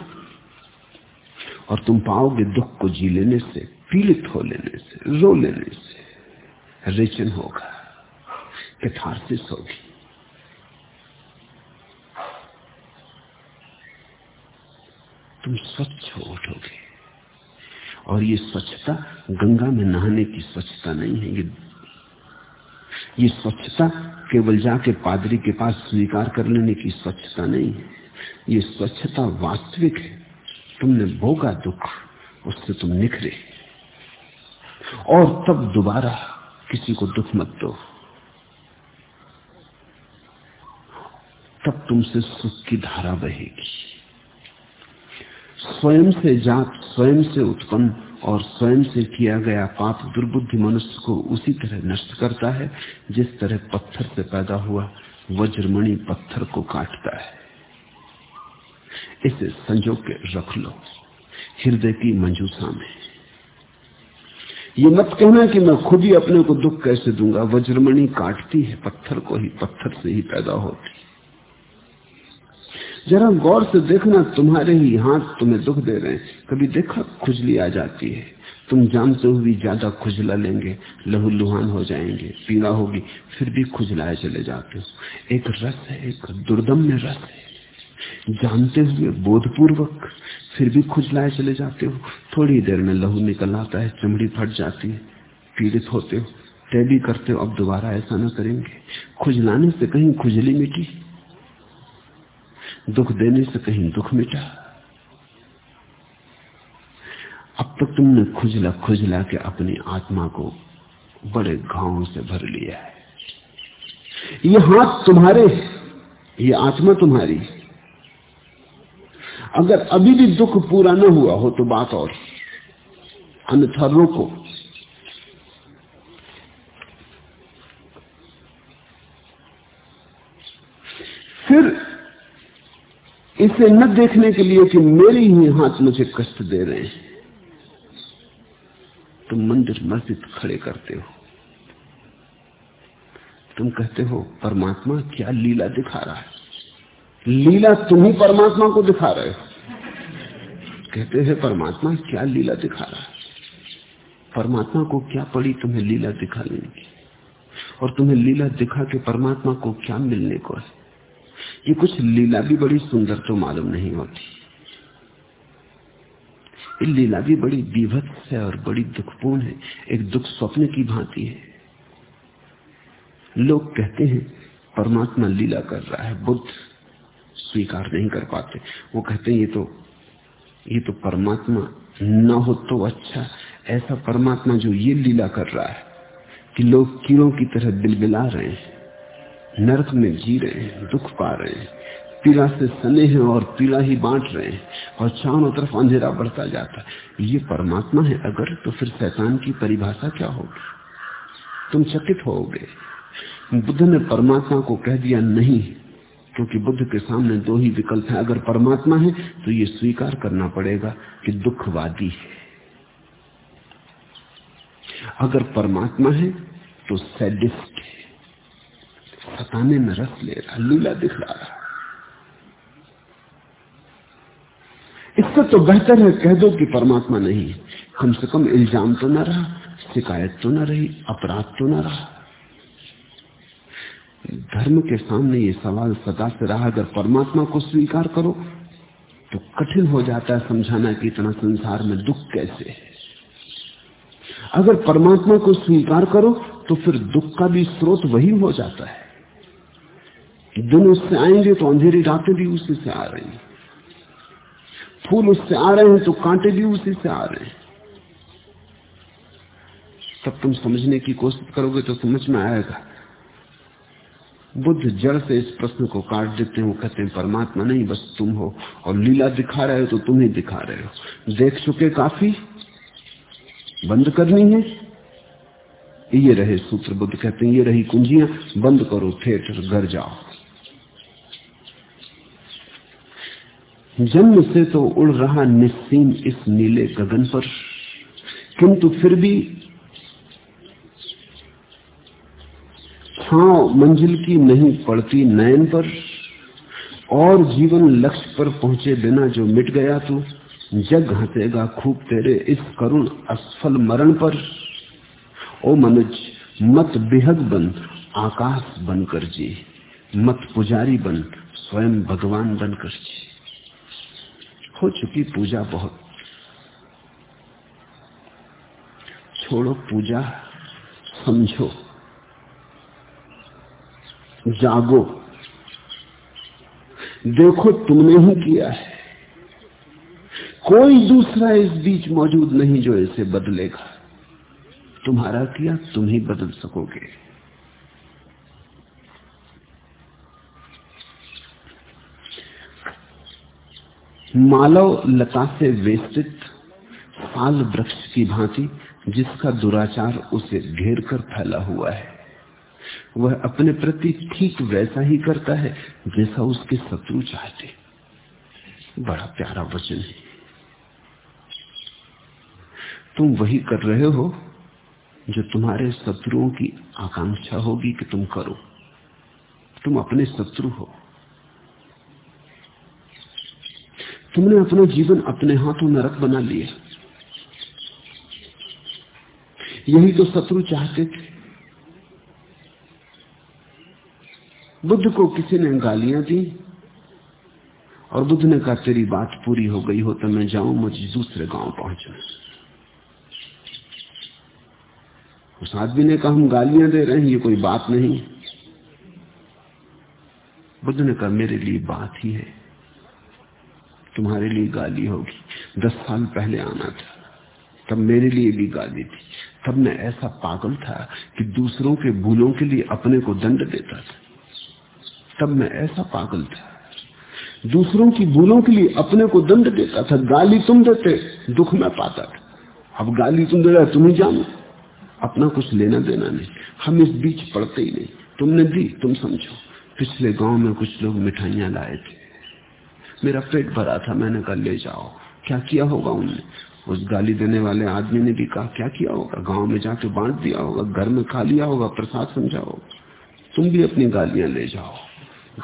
और तुम पाओगे दुख को जी लेने से, पीड़ित हो लेने से, रो लेने से, रेचन होगा, कैथारसिस होगी। तुम स्वच्छ हो उठोगे। और ये स्वच्छता गंगा में नहाने की स्वच्छता नहीं है, ये ये स्वच्छता केवल जाके पादरी के पास स्वीकार कर लेने की स्वच्छता नहीं है। ये स्वच्छता वास्तविक है। तुमने भोगा दुख, उससे तुम निखरे। और तब दोबारा किसी को दुख मत दो। तब तुमसे सुख की धारा बहेगी। स्वयं से जात, स्वयं से उत्पन्न और स्वयं से किया गया पाप दुर्बुद्धि मनुष्य को उसी तरह नष्ट करता है, जिस तरह पत्थर से पैदा हुआ वज्रमणि पत्थर को काटता है। इसे संजो के रख लो। हृदय की मंजूसा में। ये मत कहना कि मैं खुद ही अपने को दुख कैसे दूँगा। वज्रमणि काटती है, पत्थर को ही, पत्थर से ही पैदा होती। जरा गौर से देखना, तुम्हारे ही हाथ तुम्हें दुख दे रहे हैं। कभी देखा खुजली आ जाती है? तुम जानते हुए ज़्यादा खुजला लेंगे, लहू लुहान हो जाएँगे, पीड़ा होगी, फिर भी खुजलाए चले जाते हो। एक रस है, एक दुर्दम्य रस है। जानते हुए बोधपूर्वक फिर भी खुजलाए चले जाते हो। थोड़ी देर में लहू निकल आता है, चमड़ी फट जाती है। पीड़ित होते हो तय भी करते हो, अब दोबारा ऐसा ना करेंगे। खुजलाने से कहीं खुजली मिटी। दुख देने से कहीं दुख मिटा। अब तक तुमने खुजला खुजला के अपनी आत्मा को बड़े घावों से भर लिया है। ये हाथ तुम्हारे ये आत्मा तुम्हारी अगर अभी भी दुख पूरा न हुआ हो तो बात और अन्यथा रोको फिर इसे न देखने के लिए कि मेरे ही हाथ मुझे कष्ट दे रहे हैं। तुम मंदिर मस्जिद खड़े करते हो। तुम कहते हो, परमात्मा क्या लीला दिखा रहा है? लीला तुम ही परमात्मा को दिखा रहे हो। कहते हैं, परमात्मा क्या लीला दिखा रहा है? परमात्मा को क्या पड़ी तुम्हें लीला दिखा लेने की? और तुम्हें लीला दिखा के परमात्मा को क्या मिलने को है? ये कुछ लीला भी बड़ी सुंदर तो मालूम नहीं होती। लीला भी बड़ी विभत्स है और बड़ी दुखपूर्ण है। एक दुख स्वप्न की भांति है। लोग कहते हैं, परमात्मा लीला कर रहा है, बुद्ध स्वीकार नहीं कर पाते। वो कहते हैं, ये तो ये तो परमात्मा न हो तो अच्छा। ऐसा परमात्मा जो ये लीला कर रहा है कि लोग कीड़ों की तरह बिलबिला रहे हैं। नरक में जी रहे हैं, दुख पा रहे हैं, पीड़ा से सने हैं और पीड़ा ही बांट रहे हैं और चारों तरफ़ अंधेरा बढ़ता जाता है। ये परमात्मा है अगर तो फिर शैतान की परिभाषा क्या होगी? तुम चकित होगे बुद्ध ने परमात्मा को कह दिया नहीं, क्योंकि बुद्ध के सामने दो ही विकल्प है। अगर परमात्मा है तो ये स्वीकार करना पड़ेगा कि दुखवादी है। अगर परमात्मा है तो सैडिस्ट सताने में रस ले रहा, लीला दिखला रहा। इससे तो बेहतर है कह दो कि परमात्मा नहीं कम से कम इल्ज़ाम तो ना रहा, शिकायत तो ना रही, अपराध तो ना रहा। धर्म के सामने ये सवाल सदा से रहा, अगर परमात्मा को स्वीकार करो तो कठिन हो जाता है समझाना कि इतना संसार में दुख कैसे है। अगर परमात्मा को स्वीकार करो तो फिर दुख का भी स्रोत वही हो जाता है। दिन उससे आएँगे तो अंधेरी रातें भी उसी से आ रही हैं। फूल उससे आ रहे हैं तो कांटे भी उसी से आ रहे हैं। तब तुम समझने की कोशिश करोगे तो समझ में आएगा। बुद्ध जड़ से इस प्रश्न को काट देते हैं कहते हैं, परमात्मा नहीं, बस तुम हो। और लीला दिखा रहे हो तो तुम ही दिखा रहे हो। देख चुके काफ़ी, बंद करनी है। ये रहे सूत्र बुद्ध कहते हैं, ये रही कुंजियाँ, बंद करो, थिएटर, घर जाओ। जन्म से तो उड़ रहा निस्सीम इस नीले गगन पर। किंतु फिर भी छाव मंजिल की नहीं पड़ती नयन पर, और जीवन लक्ष्य पर पहुँचे बिना जो मिट गया तू, जग हंसेगा खूब तेरे इस करुण असफल मरण पर। ओ मनुज, मत बिहग बन, आकाश बनकर जी, मत पुजारी बन, स्वयं भगवान बनकर जी। हो चुकी पूजा बहुत। छोड़ो पूजा, समझो। जागो। देखो तुमने ही किया है। कोई दूसरा इस बीच मौजूद नहीं जो इसे बदलेगा। तुम्हारा किया, तुम ही बदल सकोगे। मालव लता से वेष्टित साल वृक्ष की भांति, जिसका दुराचार उसे घेर कर फैला हुआ है। वह अपने प्रति ठीक वैसा ही करता है, जैसा उसके शत्रु चाहते। बड़ा प्यारा वचन है। तुम वही कर रहे हो, जो तुम्हारे शत्रुओं की आकांक्षा होगी कि तुम करो। तुम अपने शत्रु हो। तुमने अपना जीवन अपने हाथों नरक बना लिया। यही तो शत्रु चाहते थे। बुद्ध को किसी ने गालियाँ दी और बुद्ध ने कहा, तेरी बात पूरी हो गई हो तो मैं जाऊँ, मुझे दूसरे गाँव पहुंचू उस आदमी ने कहा, हम गालियाँ दे रहे हैं, ये कोई बात नहीं। बुद्ध ने कहा, मेरे लिए बात ही है। तुम्हारे लिए गाली होगी। दस साल पहले आना था। तब मेरे लिए भी गाली थी। तब मैं ऐसा पागल था कि दूसरों के भूलों के लिए अपने को दंड देता था। तब मैं ऐसा पागल था। दूसरों की भूलों के लिए अपने को दंड देता था। गाली तुम देते, दुख में पाता था। अब गाली तुम दे रहे तुम ही जानो। अपना कुछ लेना देना नहीं। हम इस बीच पड़ते ही नहीं। तुमने दी, तुम समझो। पिछले गाँव में कुछ लोग मिठाइयाँ लाए थे। मेरा पेट भरा था, मैंने कहा, ले जाओ। क्या किया होगा उनने? उस गाली देने वाले आदमी ने भी कहा, क्या किया होगा? गाँव में जाके बांट दिया होगा, घर में खा लिया होगा, प्रसाद समझाओ तुम भी अपनी गालियाँ ले जाओ।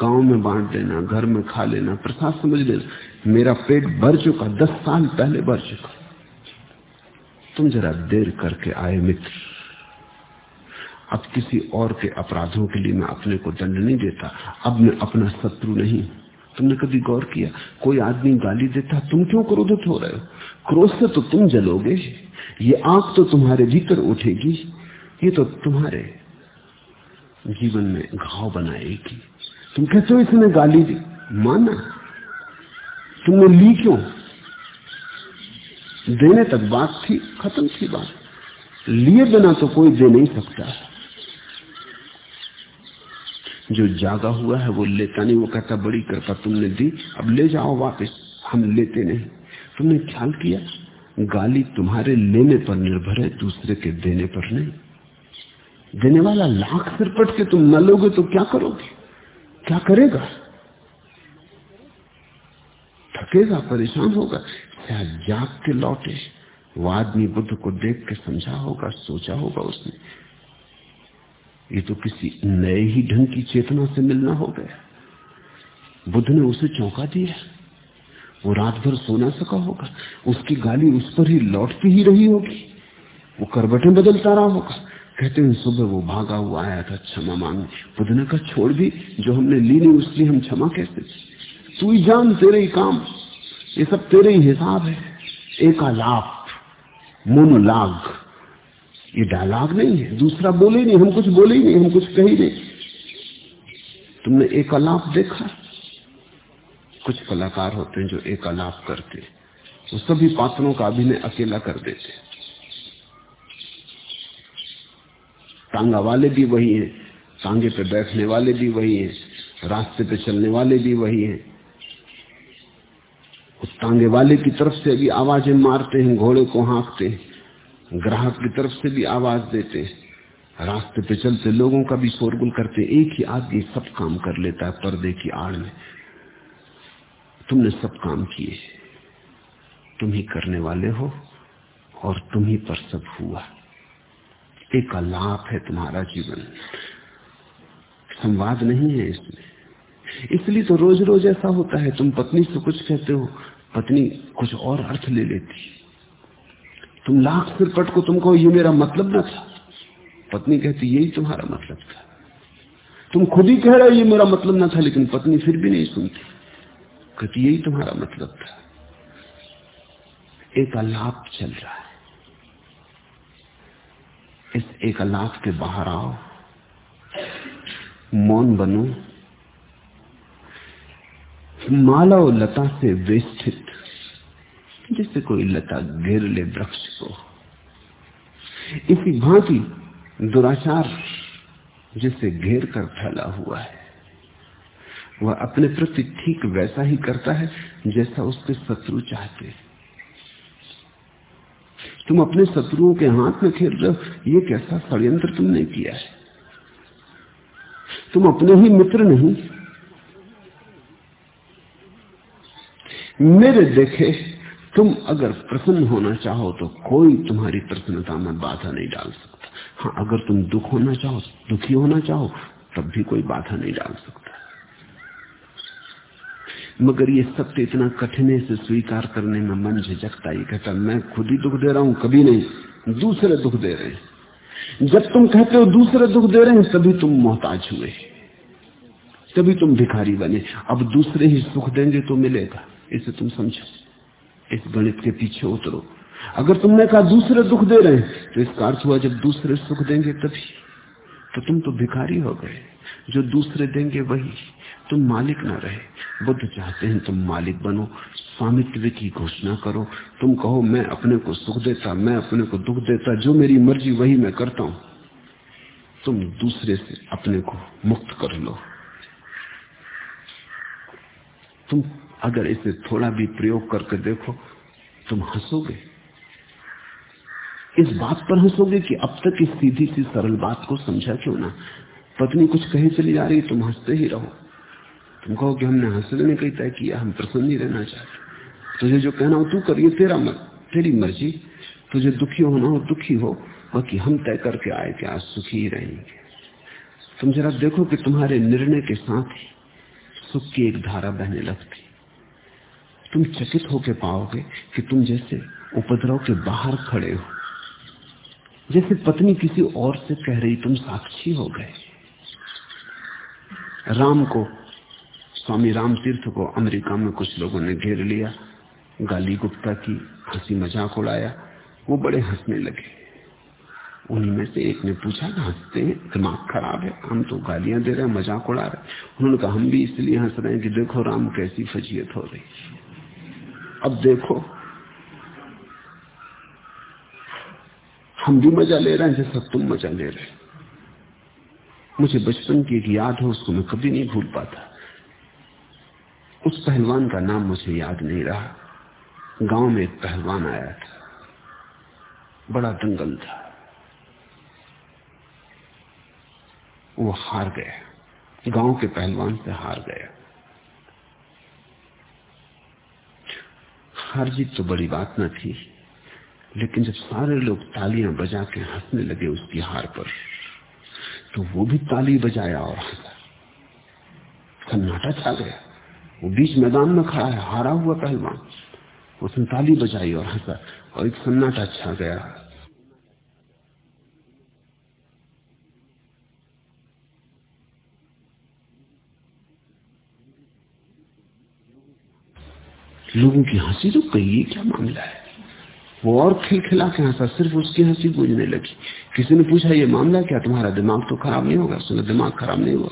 गाँव में बांट देना, घर में खा लेना, प्रसाद समझ लेना मेरा पेट भर चुका, दस साल पहले भर चुका। तुम जरा देर करके आए, मित्र। अब किसी और के अपराधों के लिए मैं अपने को दंड नहीं देता। अब मैं अपना शत्रु नहीं तुमने कभी गौर किया? कोई आदमी गाली देता, तुम क्यों क्रोधित हो रहे हो? क्रोध से तो तुम जलोगे। ये आग तो तुम्हारे भीतर उठेगी। ये तो तुम्हारे जीवन में घाव बनाएगी। तुम कहते हो इसने गाली दी? माना। तुमने ली क्यों? देने तक बात थी, खत्म थी बात। लिए बिना तो कोई दे नहीं सकता। जो जागा हुआ है, वो लेता नहीं। वो कहता, बड़ी कृपा तुमने दी, अब ले जाओ वापस। हम लेते नहीं। तुमने ख्याल किया? गाली तुम्हारे लेने पर निर्भर है, दूसरे के देने पर नहीं। देने वाला लाख सिर पट के तुम न लोगे तो क्या करोगे? क्या करेगा? थकेगा, परेशान होगा। शायद जाग के लौटे? वो आदमी बुद्ध को देख के समझा होगा, सोचा होगा उसने। ये तो किसी नए ही ढंग की चेतना से मिलना हो गया। बुद्ध ने उसे चौंका दिया। वो रात भर सो ना सका होगा। उसकी गाली उस पर ही लौटती ही रही होगी। वो करबटे बदलता रहा होगा। कहते हैं, सुबह वो भागा हुआ आया था, क्षमा मांग बुद्ध ने कहा, छोड़ भी, जो हमने ली नहीं, उसकी हम क्षमा कैसे तू ही जान, तेरे ही काम। ये सब तेरे ही हिसाब है। एक आलाप, मोनोलाग। ये डायलॉग नहीं है, दूसरा बोले नहीं, हम कुछ बोले नहीं, हम कुछ कही नहीं। तुमने एक अलाप देखा? कुछ कलाकार होते हैं जो एक अलाप करते वो सभी पात्रों का अभिनय अकेला कर देते टांगा वाले भी वही हैं, टांगे पे बैठने वाले भी वही हैं, रास्ते पे चलने वाले भी वही हैं। उस टांगे वाले की तरफ़ से भी आवाज़ें मारते हैं, घोड़े को हाँकते हैं। ग्राहक की तरफ़ से भी आवाज़ देते रास्ते पे चलते लोगों का भी शोरगुल करते, एक ही आदमी सब काम कर लेता है पर्दे की आड़ में। तुमने सब काम किए तुम ही करने वाले हो और तुम ही पर सब हुआ। एक लाभ है तुम्हारा जीवन। संवाद नहीं है इसमें। इसलिए तो रोज रोज ऐसा होता है, तुम पत्नी से कुछ कहते हो, पत्नी कुछ और अर्थ ले लेती तुम लाख सिर पट को तुम कहो, ये मेरा मतलब ना था। पत्नी कहती, यही तुम्हारा मतलब था। तुम खुद ही कह रहे हो, ये मेरा मतलब ना था, लेकिन पत्नी फिर भी नहीं सुनती। कहती, यही तुम्हारा मतलब था। एक अलाप चल रहा है। इस एक अलाप के बाहर आओ। मौन बनो। मालव लता से वेष्ठित जैसे कोई लता घेर ले वृक्ष को। इसी भांति दुराचार जिसे घेर कर फैला हुआ है, वह अपने प्रति ठीक वैसा ही करता है जैसा उसके शत्रु चाहते तुम अपने शत्रुओं के हाथ में खेल रहे हो, ये कैसा षड्यंत्र तुमने किया है? तुम अपने ही मित्र नहीं। मेरे देखे तुम अगर प्रसन्न होना चाहो तो कोई तुम्हारी प्रसन्नता में बाधा नहीं डाल सकता। हाँ अगर तुम दुख होना चाहो, दुखी होना चाहो, तब भी कोई बाधा नहीं डाल सकता। मगर ये सत्य इतना कठिन से स्वीकार करने में मन झिझकता ही कहता मैं खुद ही दुख दे रहा हूँ, कभी नहीं, दूसरे दुख दे रहे हैं। जब तुम कहते हो दूसरे दुख दे रहे हैं, तभी तुम मोहताज हुए, तभी तुम भिखारी बने। अब दूसरे ही सुख देंगे तो मिलेगा, इसे तुम समझो। इस गणित के पीछे उतरो। अगर तुमने कहा दूसरे दुख दे रहे हैं तो इसका अर्थ हुआ जब दूसरे सुख देंगे तभी। तो तुम तो भिखारी हो गए। जो दूसरे देंगे वही। तुम मालिक ना रहे। बुद्ध चाहते हैं तुम मालिक बनो। स्वामित्व की घोषणा करो। तुम कहो, मैं अपने को सुख देता, मैं अपने को दुख देता। जो मेरी मर्ज़ी, वही मैं करता हूँ। तुम दूसरे से अपने को मुक्त कर लो। तुम अगर इसे थोड़ा भी प्रयोग करके देखो, तुम हंसोगे। इस बात पर हंसोगे कि अब तक इस सीधी सी सरल बात को समझा क्यों ना? पत्नी कुछ कहे चली जा रही, तुम हँसते ही रहो। तुम कहो कि हमने हंसने ने कही तय किया, हम प्रसन्न ही रहना चाहते तुझे जो कहना हो तू करिए, तेरा मत तेरी मर्ज़ी। तुझे दुखी होना हो, दुखी हो, बाकी हम तय करके आए कि आज सुखी ही रहेंगे। तुम जरा देखो कि तुम्हारे निर्णय के साथ ही सुख की एक धारा बहने लगती। तुम चकित होकर पाओगे कि तुम जैसे उपद्रव के बाहर खड़े हो। जैसे पत्नी किसी और से कह रही, तुम साक्षी हो गए। राम को, स्वामी राम तीर्थ को अमेरिका में कुछ लोगों ने घेर लिया, गाली गुप्ता की हँसी मज़ाक उड़ाया, वो बड़े हंसने लगे। उन्हीं में से एक ने पूछा हँसते हैं? दिमाग खराब है, हम तो गालियाँ दे रहे हैं, मज़ाक उड़ा रहे उन्होंने कहा, हम भी इसलिए हंस रहे हैं कि देखो राम कैसी फजीयत हो रही अब देखो। हम भी मज़ा ले रहे हैं, जैसा तुम मज़ा ले रहे मुझे बचपन की एक याद हो, उसको मैं कभी नहीं भूल पाता। उस पहलवान का नाम मुझे याद नहीं रहा। गाँव में एक पहलवान आया था। बड़ा दंगल था। वो हार गया। गाँव के पहलवान से हार गया। हार जीत तो बड़ी बात न थी, लेकिन जब सारे लोग तालियाँ बजा के हंसने लगे उसकी हार पर तो वो भी ताली बजाया और हंसा। सन्नाटा छा गया। वो बीच मैदान में खड़ा है, हारा हुआ पहलवान। उसने ताली बजाई और हंसा और एक सन्नाटा छा गया। लोगों की हँसी तो कही क्या मामला है? वो और खिलखिला के हंसा, सिर्फ़ उसकी हँसी गूंजने लगी। किसी ने पूछा, ये मामला क्या? तुम्हारा दिमाग तो खराब नहीं होगा? उसने दिमाग खराब नहीं हुआ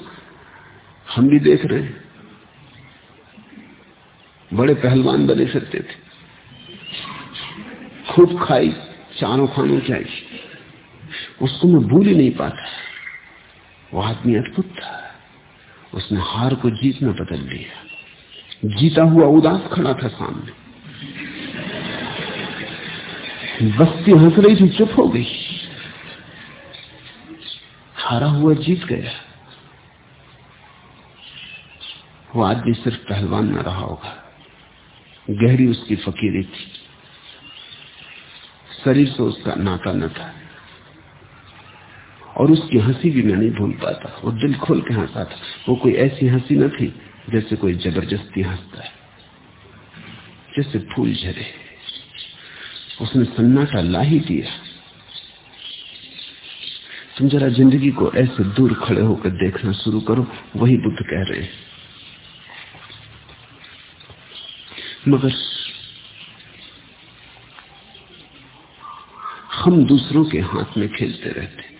हम भी देख रहे हैं। बड़े पहलवान बने फिरते थे। खूब खाई, चारों खानों आई उसको मैं भूल ही नहीं पाता। वो आदमी अद्भुत था। उसने हार को जीतना बदल लिया जीता हुआ उदास खड़ा था सामने। बस्ती हंस रही थी, चुप हो गई। हारा हुआ जीत गया। वो आदमी सिर्फ़ पहलवान न रहा होगा। गहरी उसकी फकीरी थी। शरीर से उसका नाता न था। और उसकी हँसी भी मैं नहीं भूल पाता। वो दिल खोल के हंसा था। वो कोई ऐसी हँसी न थी जैसे कोई ज़बरदस्ती हंसता है, जैसे फूल झरे। उसने सन्नाटा ला ही दिया। तुम जरा ज़िंदगी को ऐसे दूर खड़े होकर देखना शुरू करो, वही बुद्ध कह रहे हैं। मगर हम दूसरों के हाथ में खेलते रहते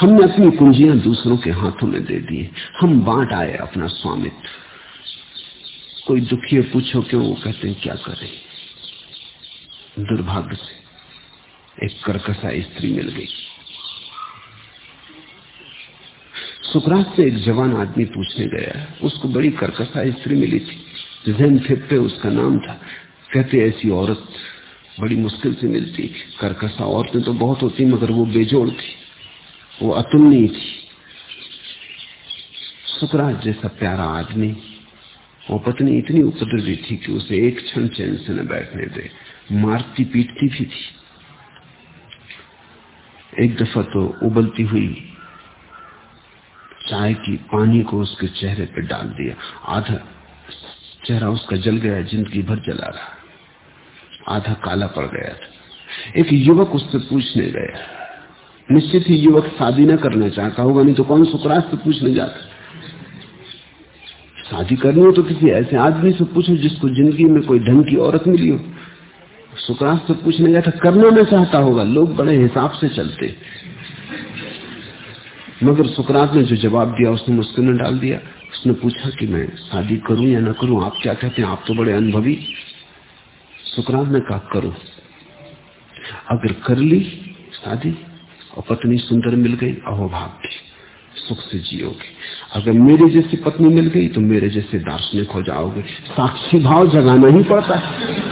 हमने अपनी कुंजियाँ दूसरों के हाथों में दे दी। हम बांट आए अपना स्वामित्व। कोई दुखी पूछो क्यों? वो कहते हैं, क्या करें? दुर्भाग्य से एक कर्कशा स्त्री मिल गई। सुकरात से एक जवान आदमी पूछने गया। उसको बड़ी कर्कशा स्त्री मिली थी। जैन फिप्पे उसका नाम था। कहते, ऐसी औरत बड़ी मुश्किल से मिलती। कर्कशा औरतें तो बहुत होती, मगर वो बेजोड़ थी। वो अतुलनीय थी। सुकराज जैसा प्यारा आदमी। वो पत्नी इतनी उपद्रवी थी कि उसे एक क्षण चैन से न बैठने दे। मारती पीटती भी थी। एक दफ़ा तो उबलती हुई चाय की पानी को उसके चेहरे पर डाल दिया। आधा चेहरा उसका जल गया, ज़िंदगी भर जला रहा। आधा काला पड़ गया था। एक युवक उससे पूछने गया। निश्चित ही युवक शादी न करना चाहता होगा, नहीं तो कौन सुकरात से पूछने जाता शादी करनी हो तो किसी ऐसे आदमी से पूछो जिसको ज़िंदगी में कोई ढंग की औरत मिली हो। सुकरात से पूछने था करना न चाहता होगा, लोग बड़े हिसाब से चलते। मगर सुकरात ने जो जवाब दिया, उसने मुश्किल में डाल दिया। उसने पूछा कि मैं शादी करूँ या ना करूँ, आप क्या कहते हैं? आप तो बड़े अनुभवी। सुकरात ने कहा, करो। अगर कर ली शादी और पत्नी सुंदर मिल गई अहो भाग्य सुख से जियोगे। अगर मेरे जैसी पत्नी मिल गई तो मेरे जैसे दार्शनिक हो जाओगे साक्षी भाव जगाना ही पड़ता है।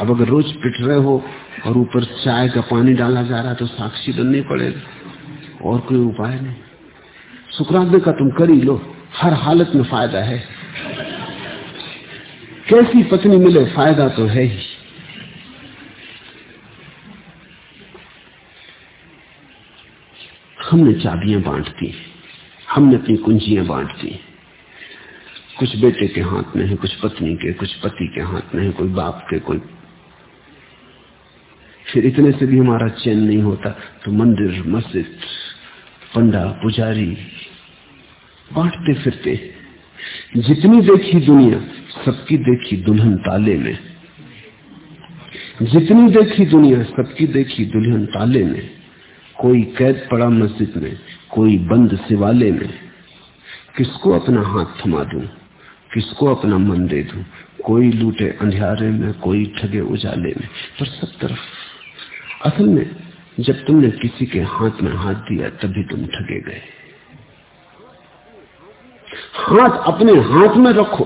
अब अगर रोज पिट रहे हो और ऊपर चाय का पानी डाला जा रहा है तो साक्षी बननी पड़ेगा। और कोई उपाय नहीं। सुकरात का तुम कर ही लो। हर हालत में फ़ायदा है। कैसी पत्नी मिले, फ़ायदा तो है ही। हमने चाबियाँ बांट दी हमने अपनी कुंजियाँ बांट दी कुछ बेटे के हाथ में है, कुछ पत्नी के, कुछ पति के हाथ में है, कोई बाप के, कोई फिर इतने से भी हमारा चैन नहीं होता तो मंदिर, मस्जिद, पंडा, पुजारी बांटते फिरते। जितनी देखी दुनिया, सबकी देखी दुल्हन ताले में। जितनी देखी दुनिया, सबकी देखी दुल्हन ताले में। कोई कैद पड़ा मस्जिद में, कोई बंद शिवाले में। किसको अपना हाथ थमा दूँ? किसको अपना मन दे दूँ? कोई लूटे अंधियारे में, कोई ठगे उजाले में। पर सब तरफ़। असल में, जब तुमने किसी के हाथ में हाथ दिया, तभी तुम ठगे गए। हाथ अपने हाथ में रखो।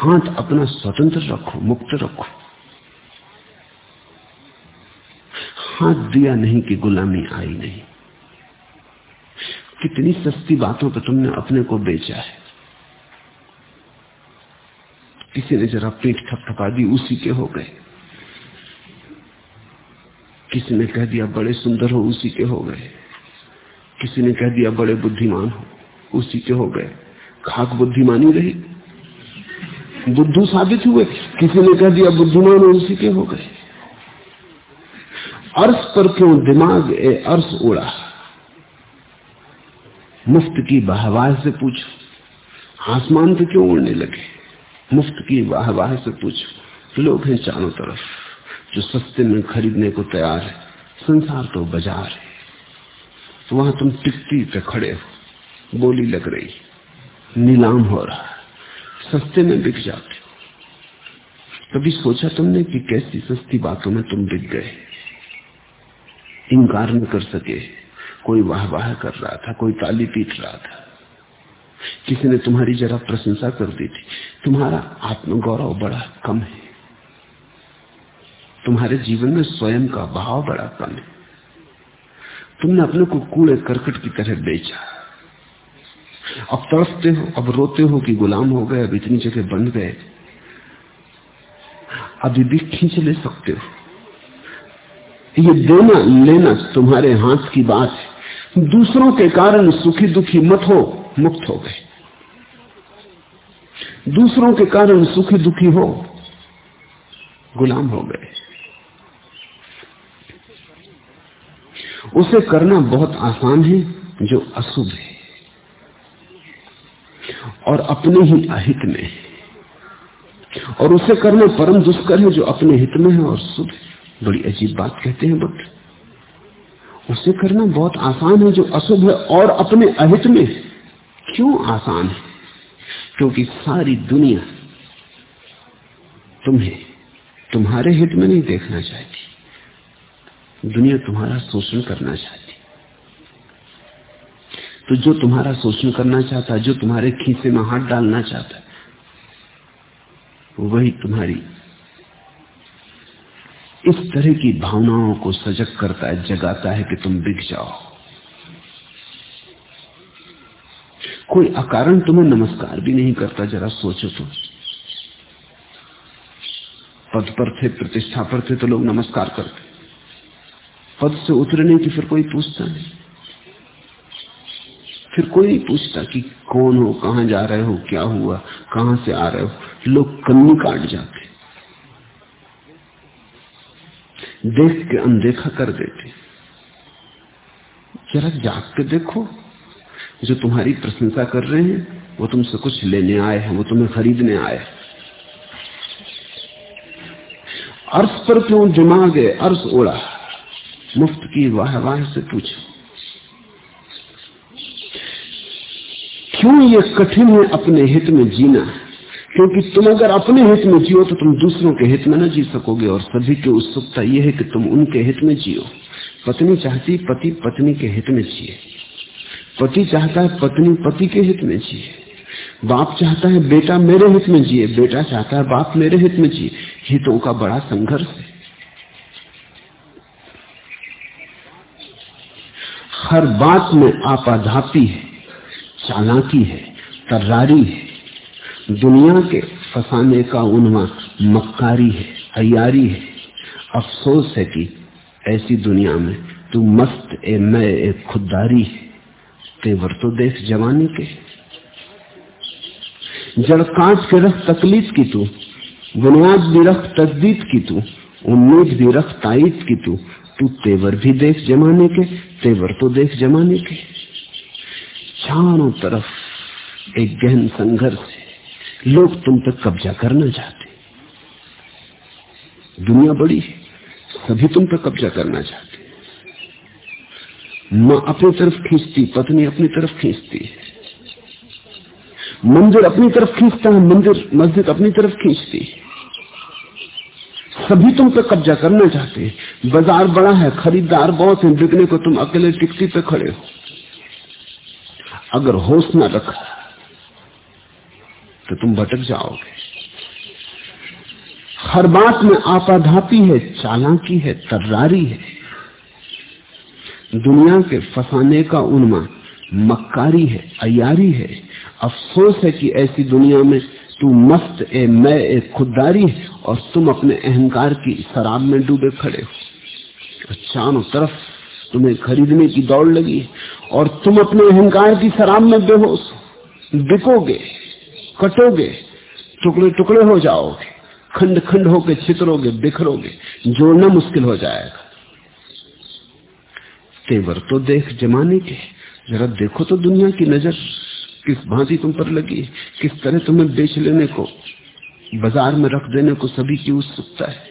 हाथ अपना स्वतंत्र रखो, मुक्त रखो। हाथ दिया नहीं कि गुलामी आई नहीं। कितनी सस्ती बातों पर तुमने अपने को बेचा है। किसी ने जरा पीठ थपथपा दी, उसी के हो गए। किसी ने कह दिया, बड़े सुंदर हो, उसी के हो गए। किसी ने कह दिया, बड़े बुद्धिमान हो, उसी के हो गए। खाक बुद्धिमानी रही। बुद्धू साबित हुए। किसी ने कह दिया, बुद्धिमान हो, उसी के हो गए। अर्श पर क्यों दिमाग ए अर्श उड़ा? मुफ़्त की वाहवाह से पूछो। आसमान पे क्यों उड़ने लगे? मुफ़्त की वाहवाह से पूछो। लोग हैं चारों तरफ़, जो सस्ते में खरीदने को तैयार है। संसार तो बाज़ार है। तो वहाँ तुम टिकटी पे खड़े हो। बोली लग रही, नीलाम हो रहा है। सस्ते में बिक जाते हो। कभी सोचा तुमने कि कैसी सस्ती बातों में तुम बिक गए। इनकार न कर सके। कोई वाह वाह कर रहा था, कोई ताली पीट रहा था। किसी ने तुम्हारी जरा प्रशंसा कर दी थी। तुम्हारा आत्मगौरव बड़ा कम है। तुम्हारे जीवन में स्वयं का भाव बड़ा कम है। तुमने अपने को कूड़े करकट की तरह बेचा। अब तड़पते हो, अब रोते हो कि गुलाम हो गए, अब इतनी जगह बन गए। अभी भी खींच ले सकते हो। ये देना लेना तुम्हारे हाथ की बात है। दूसरों के कारण सुखी दुखी मत हो, मुक्त हो गए। दूसरों के कारण सुखी दुखी हो, गुलाम हो गए। उसे करना बहुत आसान है, जो अशुभ है। और अपने ही अहित में है। और उसे करना परम दुष्कर है, जो अपने हित में है और शुभ है। बड़ी अजीब बात कहते हैं बुद्ध। उसे करना बहुत आसान है, जो अशुभ है, और अपने अहित में क्यों आसान है? क्योंकि सारी दुनिया तुम्हें तुम्हारे हित में नहीं देखना चाहती। दुनिया तुम्हारा शोषण करना चाहती। तो जो तुम्हारा शोषण करना चाहता, जो तुम्हारे खीसे में हाथ डालना चाहता, वही तुम्हारी इस तरह की भावनाओं को सजग करता है, जगाता है कि तुम बिक जाओ। कोई अकारण तुम्हें नमस्कार भी नहीं करता, जरा सोचो तो। पद पर थे, प्रतिष्ठा पर थे तो लोग नमस्कार करते। पद से उतरने की फिर कोई पूछता नहीं। फिर कोई नहीं पूछता कि कौन हो, कहा जा रहे हो, क्या हुआ, कहाँ से आ रहे हो। लोग कन्नी काट जाते। देख के अनदेखा कर देते। जरा जाग के देखो, जो तुम्हारी प्रशंसा कर रहे हैं, वो तुमसे कुछ लेने आए हैं, वो तुम्हें खरीदने आए अर्श पर क्यों दिमाग है अर्श उड़ा मुफ़्त की वाह वाह से पूछो। क्यों ये कठिन है अपने हित में जीना? क्योंकि तुम अगर अपने हित में जियो तो तुम दूसरों के हित में न जी सकोगे, और सभी की उत्सुकता यह है कि तुम उनके हित में जियो। पत्नी चाहती पति पत्नी के हित में जिए। पति चाहता है पत्नी पति के हित में जिए। बाप चाहता है बेटा मेरे हित में जिए, बेटा चाहता है बाप मेरे हित में जिए। हितों का बड़ा संघर्ष है। हर बात में आपाधापी है, चालाकी है, तर्रारी है। दुनिया के फसाने का उनवा मक्कारी है हयारी है। अफसोस है कि ऐसी दुनिया में तू मस्त ए मैं एक खुददारी है। तेवर तो देख जवानी के। जड़ कांच के रख तकलीफ़ की तू, बुनियाद भी रख तस्दीद की तू, उम्मीद भी रख ताइद की तू तू तेवर भी देख जमाने के, तेवर तो देख जमाने के। चारों तरफ़ एक गहन संघर्ष लोग तुम पर कब्जा करना चाहते दुनिया बड़ी है, सभी तुम पर कब्जा करना चाहते माँ अपनी तरफ़ खींचती, पत्नी अपनी तरफ़ खींचती है। मंदिर अपनी तरफ़ खींचता है, मंदिर, मस्जिद अपनी तरफ़ खींचती सभी तुम पे कब्जा करना चाहते हैं। बाज़ार बड़ा है, खरीदार बहुत है, बिकने को तुम अकेले टिकटी पे खड़े हो। अगर होश ना रखा तो तुम भटक जाओगे। हर बात में आपाधापी है, चालाकी है, तर्रारी है। दुनिया के फसाने का उन्मा, मक्कारी है, अयारी है। अफसोस है कि ऐसी दुनिया में तू मस्त ए, मैं एक खुददारी और तुम अपने अहंकार की शराब में डूबे खड़े हो। चारों तरफ़ तुम्हें खरीदने की दौड़ लगी और तुम अपने अहंकार की शराब में बेहोश बिकोगे। कटोगे, टुकड़े टुकड़े हो जाओगे, खंड खंड होके छितरोगे, बिखरोगे जोड़ना मुश्किल हो जाएगा। तेवर तो देख जमाने के, जरा देखो तो दुनिया की नज़र, किस भांति तुम पर लगी, किस तरह तुम्हें बेच लेने को, बाज़ार में रख देने को सभी की उत्सुकता है।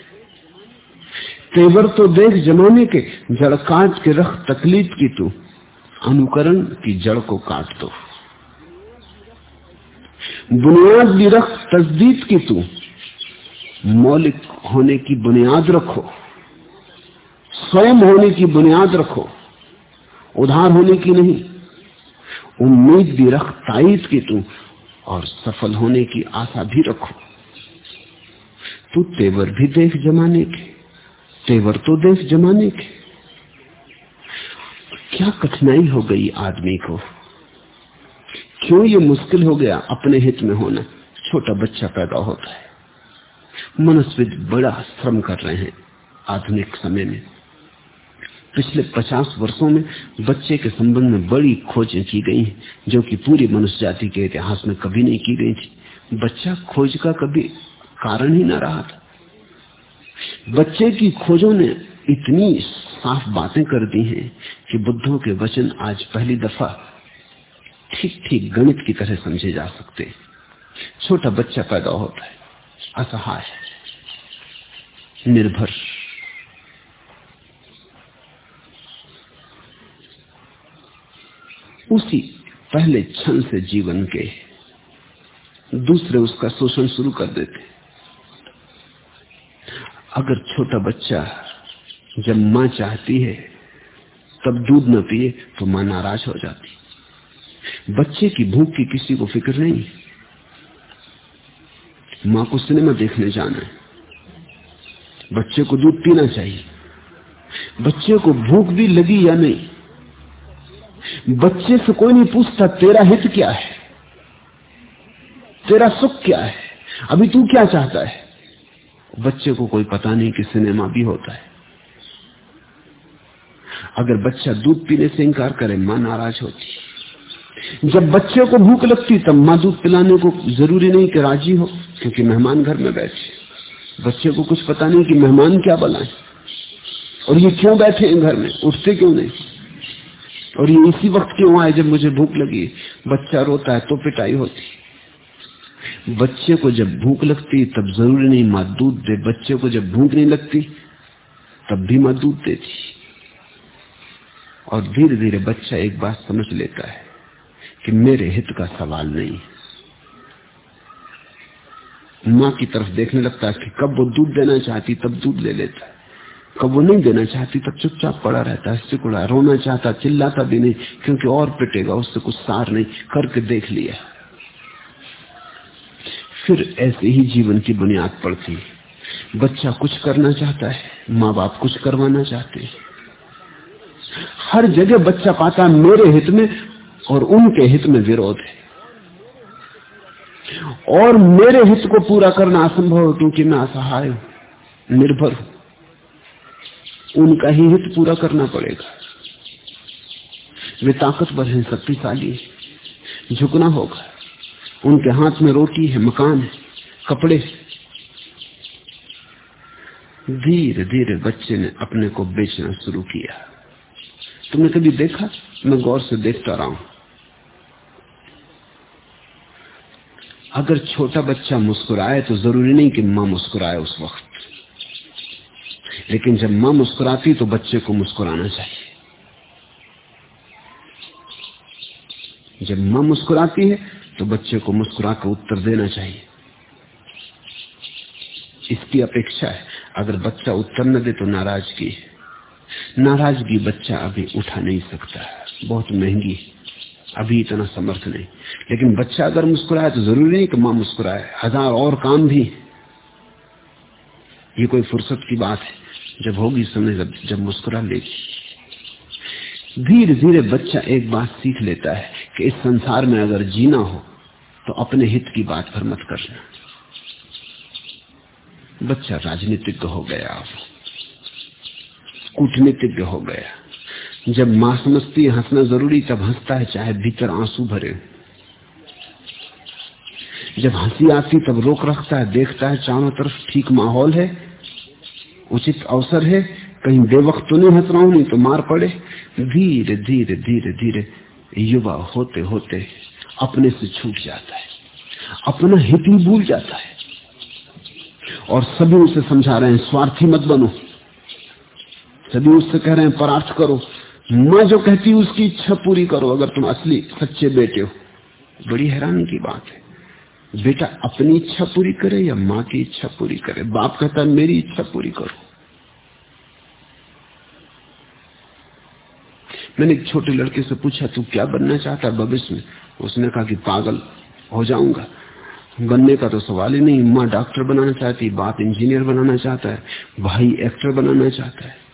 तेवर तो देख जमाने के, जड़ काट के रख तकलीफ़ की तू, अनुकरण की जड़ को काट दो। बुनियाद भी रख तस्दीद की तू। मौलिक होने की बुनियाद रखो। स्वयं होने की बुनियाद रखो। उधार होने की नहीं। उम्मीद भी रख ताइद की तू। और सफल होने की आशा भी रखो। तू तेवर भी देख जमाने के। तेवर तो देख जमाने के। क्या कठिनाई हो गई आदमी को? क्यों ये मुश्किल हो गया अपने हित में होना? छोटा बच्चा पैदा होता है। मनस्विद बड़ा श्रम कर रहे हैं आधुनिक समय में। पिछले पचास वर्षों में बच्चे के संबंध में बड़ी खोजें की गई हैं, जो कि पूरी मनुष्य जाति के इतिहास में कभी नहीं की गई थी। बच्चा खोज का कभी कारण ही ना रहा था। बच्चे की खोजों ने इतनी साफ़ बातें कर दी हैं कि बुद्धों के वचन आज पहली दफ़ा ठीक ठीक गणित की तरह समझे जा सकते छोटा बच्चा पैदा होता है, असहाय निर्भर। उसी पहले क्षण से जीवन के दूसरे उसका शोषण शुरू कर देते अगर छोटा बच्चा जब माँ चाहती है, तब दूध न पिए तो माँ नाराज़ हो जाती। बच्चे की भूख की किसी को फ़िक्र नहीं। माँ को सिनेमा देखने जाना है। बच्चे को दूध पीना चाहिए। बच्चे को भूख भी लगी या नहीं? बच्चे से कोई नहीं पूछता, तेरा हित क्या है? तेरा सुख क्या है? अभी तू क्या चाहता है? बच्चे को कोई पता नहीं कि सिनेमा भी होता है। अगर बच्चा दूध पीने से इंकार करे, माँ नाराज़ होती जब बच्चे को भूख लगती तब माँ दूध पिलाने को ज़रूरी नहीं कि राज़ी हो, क्योंकि मेहमान घर में बैठे बच्चे को कुछ पता नहीं कि मेहमान क्या बनाए और ये क्यों बैठे हैं घर में? उठते क्यों नहीं? और ये इसी वक्त क्यों आए जब मुझे भूख लगी? बच्चा रोता है तो पिटाई होती। बच्चे को जब भूख लगती, तब ज़रूरी नहीं माँ दूध दे। बच्चे को जब भूख नहीं लगती, तब भी माँ दूध देती। और धीरे धीरे बच्चा एक बात समझ लेता है। कि मेरे हित का सवाल नहीं। माँ की तरफ़ देखने लगता कि कब वो दूध देना चाहती, तब दूध ले लेता कब वो नहीं देना चाहती, तब चुपचाप पड़ा रहता है, सिकुड़ा, रोना चाहता, चिल्लाता भी नहीं, क्योंकि और पिटेगा, उससे कुछ सार नहीं, करके देख लिया। फिर ऐसे ही जीवन की बुनियाद पड़ती बच्चा कुछ करना चाहता है माँ बाप कुछ करवाना चाहते हैं। हर जगह बच्चा पाता मेरे हित में और उनके हित में विरोध है। और मेरे हित को पूरा करना असंभव है, क्योंकि मैं असहाय हूँ, निर्भर हूँ। उनका ही हित पूरा करना पड़ेगा। वे ताकतवर हैं, शक्तिशाली झुकना होगा। उनके हाथ में रोटी है, मकान है, कपड़े धीरे धीरे बच्चे ने अपने को बेचना शुरू किया। तुमने कभी देखा? मैं गौर से देखता रहा हूँ। अगर छोटा बच्चा मुस्कुराए तो ज़रूरी नहीं कि माँ मुस्कुराए उस वक्त। लेकिन जब माँ मुस्कुराती तो बच्चे को मुस्कुराना चाहिए। जब माँ मुस्कुराती है तो बच्चे को मुस्कुरा कर उत्तर देना चाहिए। इसकी अपेक्षा है, अगर बच्चा उत्तर न दे तो नाराज़गी नाराज़गी बच्चा अभी उठा नहीं सकता। बहुत महँगी अभी इतना समर्थ नहीं। लेकिन बच्चा अगर मुस्कुराए तो ज़रूरी नहीं कि माँ मुस्कुराए। हज़ार और काम भी ये कोई फुर्सत की बात है। जब होगी समय जब, जब मुस्कुरा लेगी। धीरे धीरे बच्चा एक बात सीख लेता है कि इस संसार में अगर जीना हो तो अपने हित की बात पर मत करना। बच्चा राजनीतिज्ञ हो गया। अब कूटनीतिज्ञ हो गया। जब माँ समझती है, हंसना ज़रूरी तब हंसता है, चाहे भीतर आँसू भरे। जब हँसी आती तब रोक रखता है, देखता है, चारों तरफ़ ठीक माहौल है, उचित अवसर है। कहीं बेवक्त तो नहीं हंस रहा हूँ, नहीं तो मार पड़े। धीरे धीरे धीरे धीरे युवा होते होते अपने से छूट जाता है। अपना हित ही भूल जाता है। और सभी उसे समझा रहे हैं, स्वार्थी मत बनो। सभी उससे कह रहे हैं परार्थ करो। माँ जो कहती उसकी इच्छा पूरी करो, अगर तुम असली सच्चे बेटे हो। बड़ी हैरानी की बात है। बेटा अपनी इच्छा पूरी करे या माँ की इच्छा पूरी करे? बाप कहता है, मेरी इच्छा पूरी करो। मैंने एक छोटे लड़के से पूछा, तू क्या बनना चाहता है भविष्य में? उसने कहा कि, पागल हो जाऊँगा। बनने का तो सवाल ही नहीं। माँ डॉक्टर बनाना चाहती, बाप इंजीनियर बनाना चाहता है, भाई एक्टर बनाना चाहता है।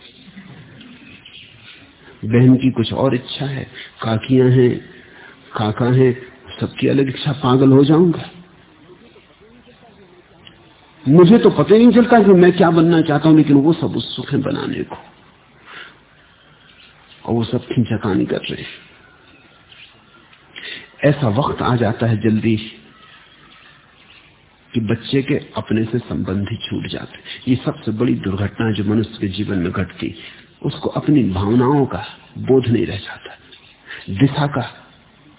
बहन की कुछ और इच्छा है, काकियाँ हैं, काका हैं, सबकी अलग इच्छा, पागल हो जाऊँगा। मुझे तो पता ही नहीं चलता कि मैं क्या बनना चाहता हूँ, लेकिन वो सब उत्सुक है बनाने को। और वो सब खिंचकानी कर रहे हैं। ऐसा वक्त आ जाता है जल्दी कि बच्चे के अपने से संबंध ही छूट जाते ये सबसे बड़ी दुर्घटना जो मनुष्य के जीवन में घटती उसको अपनी भावनाओं का बोध नहीं रह जाता। दिशा का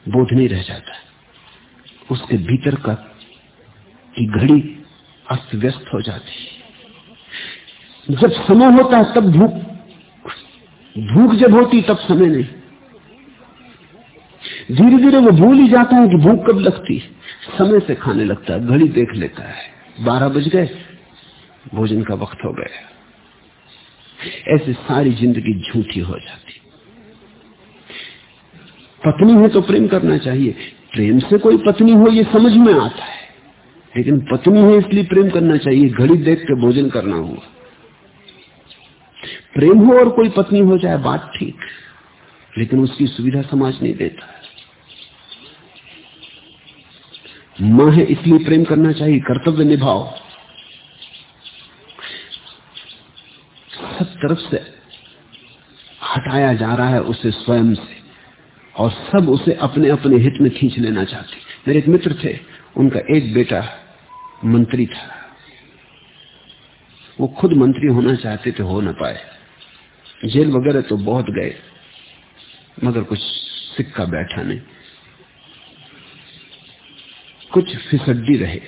बोध नहीं रह जाता। उसके भीतर का की घड़ी अस्त व्यस्त हो जाती जब समय होता है, तब भूख भूख जब होती, तब समय नहीं। धीरे धीरे वो भूल ही जाता है कि भूख कब लगती समय से खाने लगता है, घड़ी देख लेता है। बारह बज गए, भोजन का वक्त हो गया। ऐसे सारी ज़िंदगी झूठी हो जाती। पत्नी है तो प्रेम करना चाहिए। प्रेम से कोई पत्नी हो, ये समझ में आता है। लेकिन पत्नी है, इसलिए प्रेम करना चाहिए। घड़ी देख के भोजन करना हुआ। प्रेम हो और कोई पत्नी हो जाए बात ठीक, लेकिन उसकी सुविधा समाज नहीं देता। माँ है, इसलिए प्रेम करना चाहिए। कर्तव्य निभाओ सब तरफ़ से हटाया जा रहा है उसे स्वयं से। और सब उसे अपने अपने हित में खींच लेना चाहते। मेरे एक मित्र थे, उनका एक बेटा मंत्री था। वो खुद मंत्री होना चाहते थे, हो ना पाए। जेल वगैरह तो बहुत गए, मगर कुछ सिक्का बैठा नहीं। कुछ फिसड्डी रहे।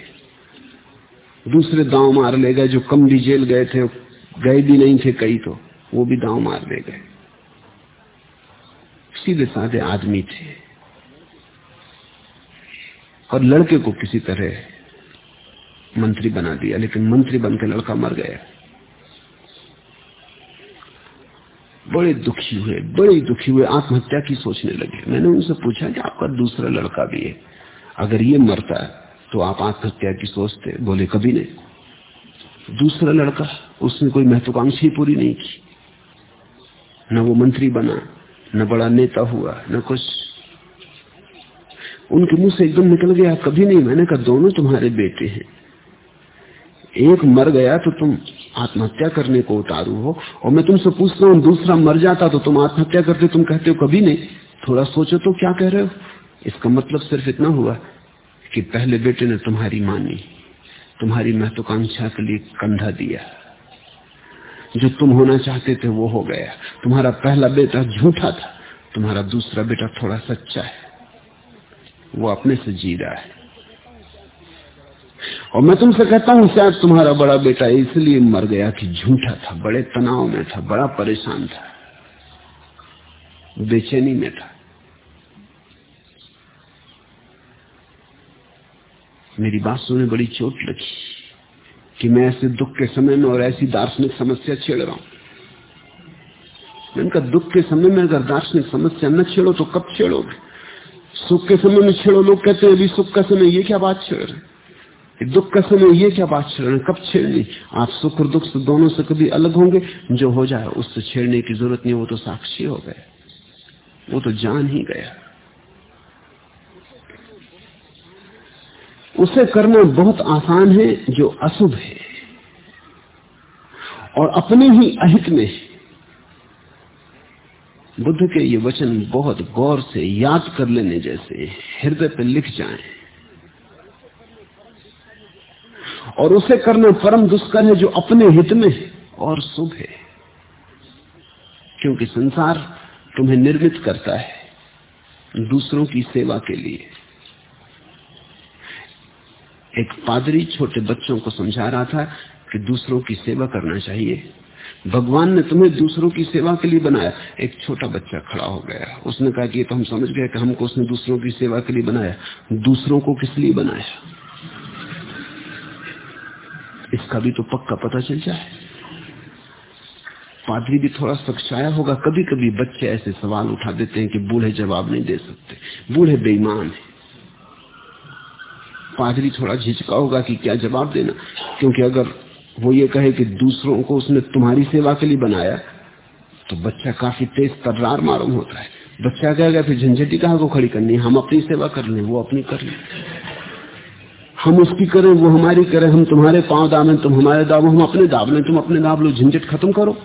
दूसरे दांव मार ले गए जो कम भी जेल गए थे गए भी नहीं थे कई तो वो भी दांव मार ले गए। सीधे साधे आदमी थे। और लड़के को किसी तरह मंत्री बना दिया, लेकिन मंत्री बनकर लड़का मर गया। बड़े दुखी हुए, बड़े दुखी हुए, आत्महत्या की सोचने लगे। मैंने उनसे पूछा कि आपका दूसरा लड़का भी है, अगर ये मरता है तो आप आत्महत्या की सोचते? बोले, कभी नहीं। दूसरा लड़का, उसने कोई महत्वाकांक्षी पूरी नहीं की। न वो मंत्री बना, न बड़ा नेता हुआ, न कुछ। उनके मुँह से एकदम निकल गया, कभी नहीं। मैंने कहा, दोनों तुम्हारे बेटे हैं। एक मर गया तो तुम आत्महत्या करने को उतारू हो, और मैं तुमसे पूछता हूँ, दूसरा मर जाता तो तुम आत्महत्या करते, तुम कहते हो, कभी नहीं। थोड़ा सोचो तो क्या कह रहे हो? इसका मतलब सिर्फ़ इतना हुआ कि पहले बेटे ने तुम्हारी मानी। तुम्हारी महत्वाकांक्षा के लिए कंधा दिया। जो तुम होना चाहते थे वो हो गया। तुम्हारा पहला बेटा झूठा था, तुम्हारा दूसरा बेटा थोड़ा सच्चा है। वो अपने से जी रहा है। और मैं तुमसे कहता हूँ, शायद तुम्हारा बड़ा बेटा इसलिए मर गया कि झूठा था, बड़े तनाव में था, बड़ा परेशान था, बेचैनी में था। मेरी बात सुने बड़ी चोट लगी कि मैं ऐसे दुख के समय में और ऐसी दार्शनिक समस्या छेड़ रहा हूँ। मैंने कहा दुख के समय में अगर दार्शनिक समस्या न छेड़ो तो कब छेड़ोगे? सुख के समय में छेड़ो, लोग कहते हैं अभी सुख का समय, ये क्या बात छेड़ रहे दुख का समय, ये क्या बात छेड़ रहे कब छेड़नी? आप सुख और दुख से दोनों से कभी अलग होंगे? जो हो जाए, उससे छेड़ने की ज़रूरत नहीं, वो तो साक्षी हो गए। वो तो जान ही गया। उसे करना बहुत आसान है, जो अशुभ है। और अपने ही अहित में बुद्ध के ये वचन बहुत गौर से याद कर लेने जैसे हृदय पर लिख जाएँ। और उसे करना परम दुष्कर है, जो अपने हित में और शुभ है। क्योंकि संसार तुम्हें निर्मित करता है दूसरों की सेवा के लिए। एक पादरी छोटे बच्चों को समझा रहा था कि दूसरों की सेवा करना चाहिए। भगवान ने तुम्हें दूसरों की सेवा के लिए बनाया। एक छोटा बच्चा खड़ा हो गया। उसने कहा कि तो हम समझ गए कि हमको उसने दूसरों की सेवा के लिए बनाया। दूसरों को किस लिए बनाया? इसका भी तो पक्का पता चल जाए। पादरी भी थोड़ा सक्षाया होगा। कभी कभी बच्चे ऐसे सवाल उठा देते हैं कि बूढ़े जवाब नहीं दे सकते। बूढ़े बेईमान है। पादरी थोड़ा झिझका होगा कि क्या जवाब देना? क्योंकि अगर वो ये कहे कि दूसरों को उसने तुम्हारी सेवा के लिए बनाया तो बच्चा काफ़ी तेज तर्रार मालूम होता है। बच्चा कहेगा फिर झंझटी कहा को खड़ी करनी हम अपनी सेवा कर लें, वो अपनी कर लें। हम उसकी करें, वो हमारी करें, हम तुम्हारे पाँव दावें तुम हमारे दावो हम अपने दाव लें, तुम अपने दाव लो, झंझट खत्म करो।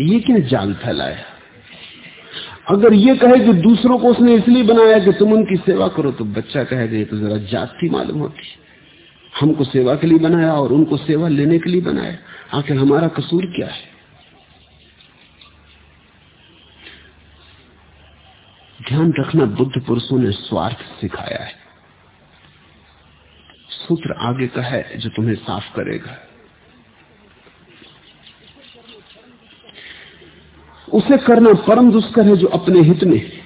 ये क्या जाल फैलाया? अगर ये कहे कि दूसरों को उसने इसलिए बनाया कि तुम उनकी सेवा करो तो बच्चा कहेगा ये तो जरा जाति मालूम होती हमको सेवा के लिए बनाया और उनको सेवा लेने के लिए बनाया। आखिर हमारा कसूर क्या है? ध्यान रखना, बुद्ध पुरुषों ने स्वार्थ सिखाया है। सूत्र आगे का है जो तुम्हें साफ़ करेगा। उसे करना परम दुष्कर है जो अपने हित में है।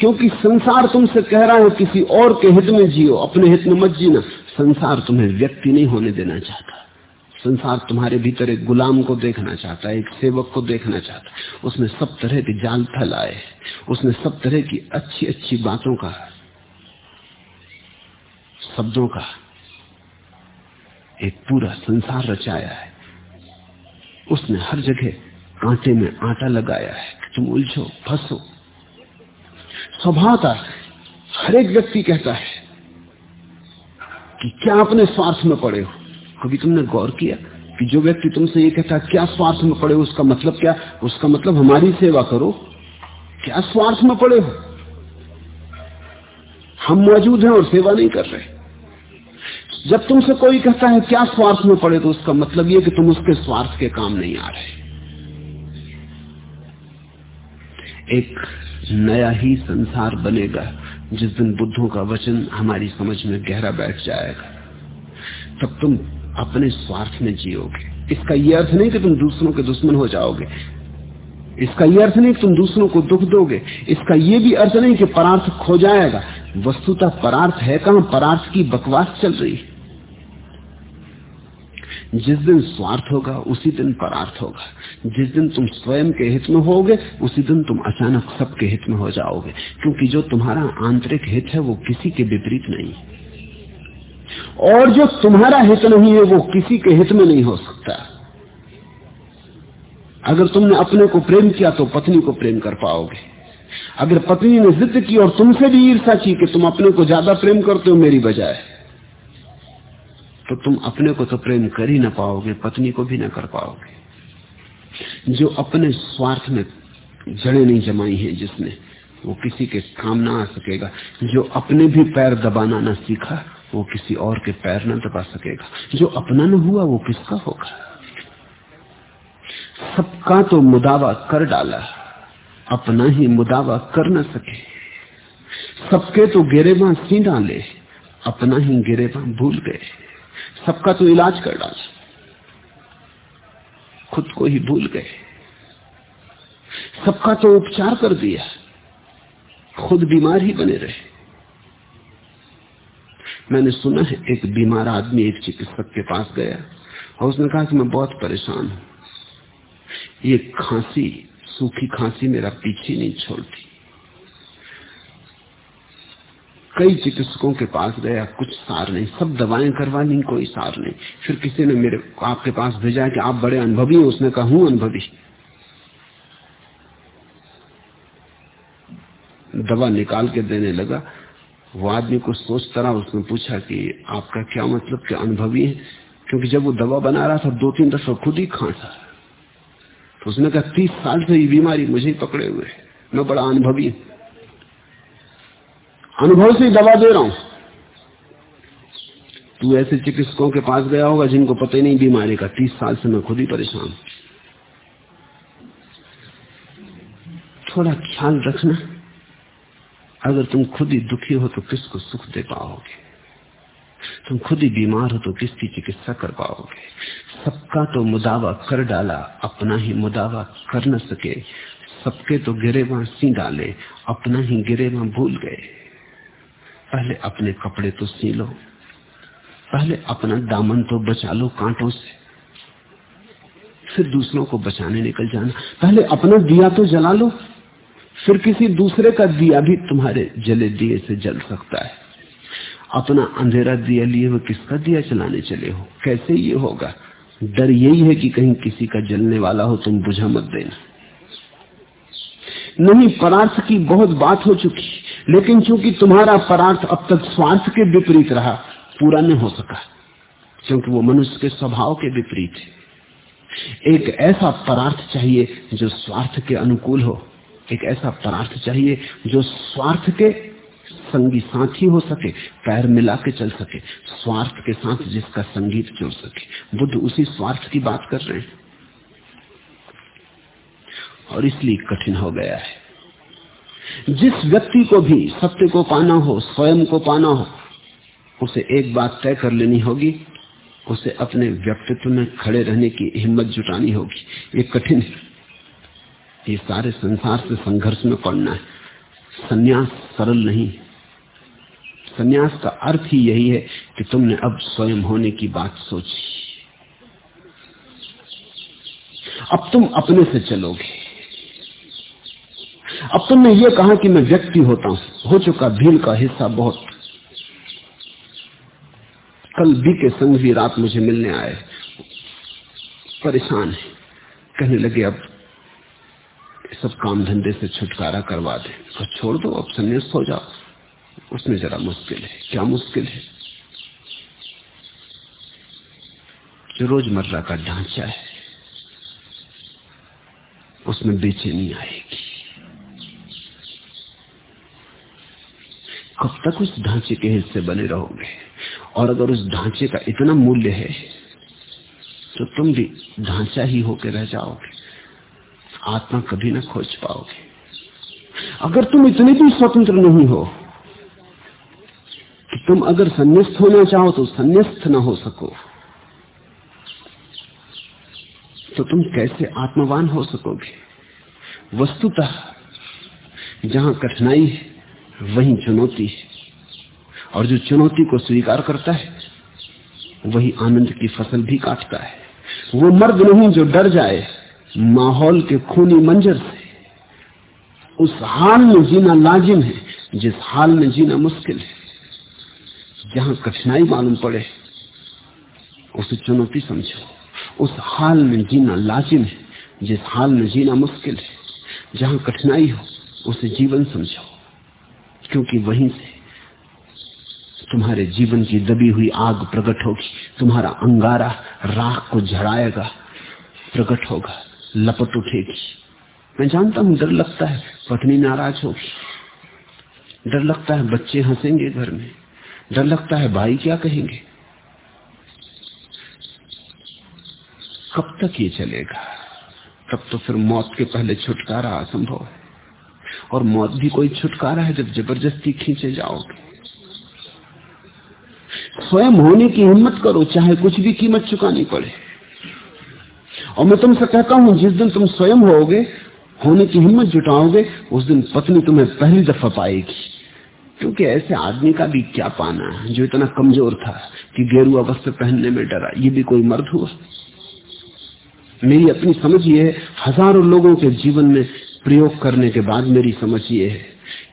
क्योंकि संसार तुमसे कह रहा है, किसी और के हित में जियो, अपने हित में मत जीना। संसार तुम्हें व्यक्ति नहीं होने देना चाहता। संसार तुम्हारे भीतर एक गुलाम को देखना चाहता है, एक सेवक को देखना चाहता है। उसने सब तरह के जाल फैलाए उसने सब तरह की अच्छी अच्छी बातों का, शब्दों का एक पूरा संसार रचाया है। उसने हर जगह कांटे में आटा लगाया है कि तुम उलझो, फंसो। स्वभाव था हर एक व्यक्ति कहता है कि क्या अपने स्वार्थ में पड़े हो? कभी तुमने गौर किया कि जो व्यक्ति तुमसे ये कहता क्या स्वार्थ में पड़े हो? उसका मतलब क्या? उसका मतलब हमारी सेवा करो। क्या स्वार्थ में पड़े हो? हम मौजूद हैं और सेवा नहीं कर रहे। जब तुमसे कोई कहता है, क्या स्वार्थ में पड़े? तो उसका मतलब ये कि तुम उसके स्वार्थ के काम नहीं आ रहे। एक नया ही संसार बनेगा, जिस दिन बुद्धों का वचन हमारी समझ में गहरा बैठ जाएगा। तब तुम अपने स्वार्थ में जियोगे। इसका यह अर्थ नहीं कि तुम दूसरों के दुश्मन हो जाओगे। इसका यह अर्थ नहीं कि तुम दूसरों को दुख दोगे। इसका यह भी अर्थ नहीं कि परार्थ खो जाएगा। वस्तुतः परार्थ है कहाँ? परार्थ की बकवास चल रही है। जिस दिन स्वार्थ होगा, उसी दिन परार्थ होगा। जिस दिन तुम स्वयं के हित में होगे, उसी दिन तुम अचानक सबके हित में हो जाओगे। क्योंकि जो तुम्हारा आंतरिक हित है, वो किसी के विपरीत नहीं। और जो तुम्हारा हित नहीं है, वो किसी के हित में नहीं हो सकता। अगर तुमने अपने को प्रेम किया तो पत्नी को प्रेम कर पाओगे। अगर पत्नी ने जिद की और तुमसे भी ईर्षा की कि तुम अपने को ज़्यादा प्रेम करते हो, मेरी बजाय। तो तुम अपने को तो प्रेम कर ही ना पाओगे, पत्नी को भी ना कर पाओगे। जो अपने स्वार्थ में जड़े नहीं जमाई है जिसने, वो किसी के काम ना आ सकेगा। जो अपने भी पैर दबाना ना सीखा, वो किसी और के पैर ना दबा सकेगा। जो अपना न हुआ, वो किसका होगा? सबका तो मुदावा कर डाला, अपना ही मुदावा कर ना सके। सबके तो गिरेबा सी डाले अपना ही गिरेबा भूल गए। सबका तो इलाज कर डाला। खुद को ही भूल गए। सबका तो उपचार कर दिया। खुद बीमार ही बने रहे। मैंने सुना है, एक बीमार आदमी एक चिकित्सक के पास गया और उसने कहा कि मैं बहुत परेशान हूँ। ये खांसी, सूखी खांसी मेरा पीछे नहीं छोड़ती। कई चिकित्सकों के पास गया, कुछ सार नहीं, सब दवाएँ करवा ली कोई सार नहीं। फिर किसी ने मेरे, आपके पास भेजा कि आप बड़े अनुभवी हैं, उसने कहा, हूँ अनुभवी। दवा निकाल के देने लगा। वो आदमी कुछ सोचता रहा, उसने पूछा कि आपका क्या मतलब कि अनुभवी है? क्योंकि जब वो दवा बना रहा था दो तीन दफ़ा खुद ही खांसा तो उसने कहा, तीस साल से ये बीमारी मुझे पकड़े हुए मैं बड़ा अनुभवी हूँ। अनुभव से दवा दे रहा हूँ। तू ऐसे चिकित्सकों के पास गया होगा जिनको पता ही नहीं बीमारी का, तीस साल से मैं खुद ही परेशान थोड़ा ख्याल रखना। अगर तुम खुद ही दुखी हो तो किसको सुख दे पाओगे? तुम खुद ही बीमार हो तो किसकी चिकित्सा कर पाओगे? सबका तो मुदावा कर डाला, अपना ही मुदावा कर न सके। सबके तो गिरे वहाँ सी डाले, अपना ही गिरे वहाँ भूल गए। पहले अपने कपड़े तो सी लो पहले अपना दामन तो बचा लो कांटों से, फिर दूसरों को बचाने निकल जाना। पहले अपना दिया तो जला लो, फिर किसी दूसरे का दिया भी तुम्हारे जले दिए से जल सकता है। अपना अंधेरा दिया लिए हुए किसका दिया चलाने चले हो? कैसे ये होगा? डर यही है कि कहीं किसी का जलने वाला हो, तुम बुझा मत देना। नहीं, परार्थ की बहुत बात हो चुकी लेकिन चूँकि तुम्हारा परार्थ अब तक स्वार्थ के विपरीत रहा, पूरा नहीं हो सका, क्योंकि वो मनुष्य के स्वभाव के विपरीत है। एक ऐसा परार्थ चाहिए जो स्वार्थ के अनुकूल हो, एक ऐसा परार्थ चाहिए जो स्वार्थ के संगी साथी हो सके, पैर मिला के चल सके, स्वार्थ के साथ जिसका संगीत जुड़ सके। बुद्ध उसी स्वार्थ की बात कर रहे हैं। और इसलिए कठिन हो गया है। जिस व्यक्ति को भी सत्य को पाना हो, स्वयं को पाना हो, उसे एक बात तय कर लेनी होगी। उसे अपने व्यक्तित्व में खड़े रहने की हिम्मत जुटानी होगी। ये कठिन है। ये सारे संसार से संघर्ष में पड़ना है। सन्यास सरल नहीं सन्यास का अर्थ ही यही है कि तुमने अब स्वयं होने की बात सोची। अब तुम अपने से चलोगे। अब तुमने ये कहा कि मैं व्यक्ति होता हूँ। हो चुका भील का हिस्सा बहुत। कल बी के संग भी रात मुझे मिलने आए। परेशान है। कहने लगे, अब सब काम धंधे से छुटकारा करवा दे। तो छोड़ दो, अब संन्यास्त हो जाओ। उसमें जरा मुश्किल है। क्या मुश्किल है? जो रोज़मर्रा का ढांचा है, उसमें बेचैनी आएगी। कब तक उस ढांचे के हिस्से बने रहोगे? और अगर उस ढांचे का इतना मूल्य है तो तुम भी ढांचा ही होकर रह जाओगे। आत्मा कभी ना खोज पाओगे। अगर तुम इतने भी स्वतंत्र नहीं हो, कि तुम अगर संन्यास्त होना चाहो तो संन्यास्त ना हो सको तो तुम कैसे आत्मवान हो सकोगे? वस्तुतः जहाँ कठिनाई है वही चुनौती है और जो चुनौती को स्वीकार करता है, वही आनंद की फ़सल भी काटता है। वो मर्द नहीं जो डर जाए, माहौल के खूनी मंजर से। उस हाल में जीना लाजिम है, जिस हाल में जीना मुश्किल है। जहाँ कठिनाई मालूम पड़े, उसे चुनौती समझो। उस हाल में जीना लाजिम है, जिस हाल में जीना मुश्किल है। जहाँ कठिनाई हो, उसे जीवन समझो। क्योंकि वहीं से तुम्हारे जीवन की दबी हुई आग प्रकट होगी। तुम्हारा अंगारा राख को झड़ाएगा, प्रकट होगा, लपट उठेगी। मैं जानता हूँ डर लगता है, पत्नी नाराज़ होगी। डर लगता है बच्चे हंसेंगे घर में। डर लगता है भाई क्या कहेंगे? कब तक ये चलेगा? तब तो फिर मौत के पहले छुटकारा असंभव है। और मौत भी कोई छुटकारा है जब ज़बरदस्ती खींचे जाओगे। स्वयं होने की हिम्मत करो, चाहे कुछ भी कीमत चुकानी पड़े। और मैं तुमसे कहता हूँ, जिस दिन तुम स्वयं होगे, होने की हिम्मत जुटाओगे, उस दिन पत्नी तुम्हें पहली दफ़ा पाएगी। क्योंकि ऐसे आदमी का भी क्या पाना है, जो इतना कमज़ोर था कि गेरुआ वस्त्र पहनने में डरा, ये भी कोई मर्द हुआ? मेरी अपनी समझ ये है, हज़ारों लोगों के जीवन में प्रयोग करने के बाद मेरी समझ ये है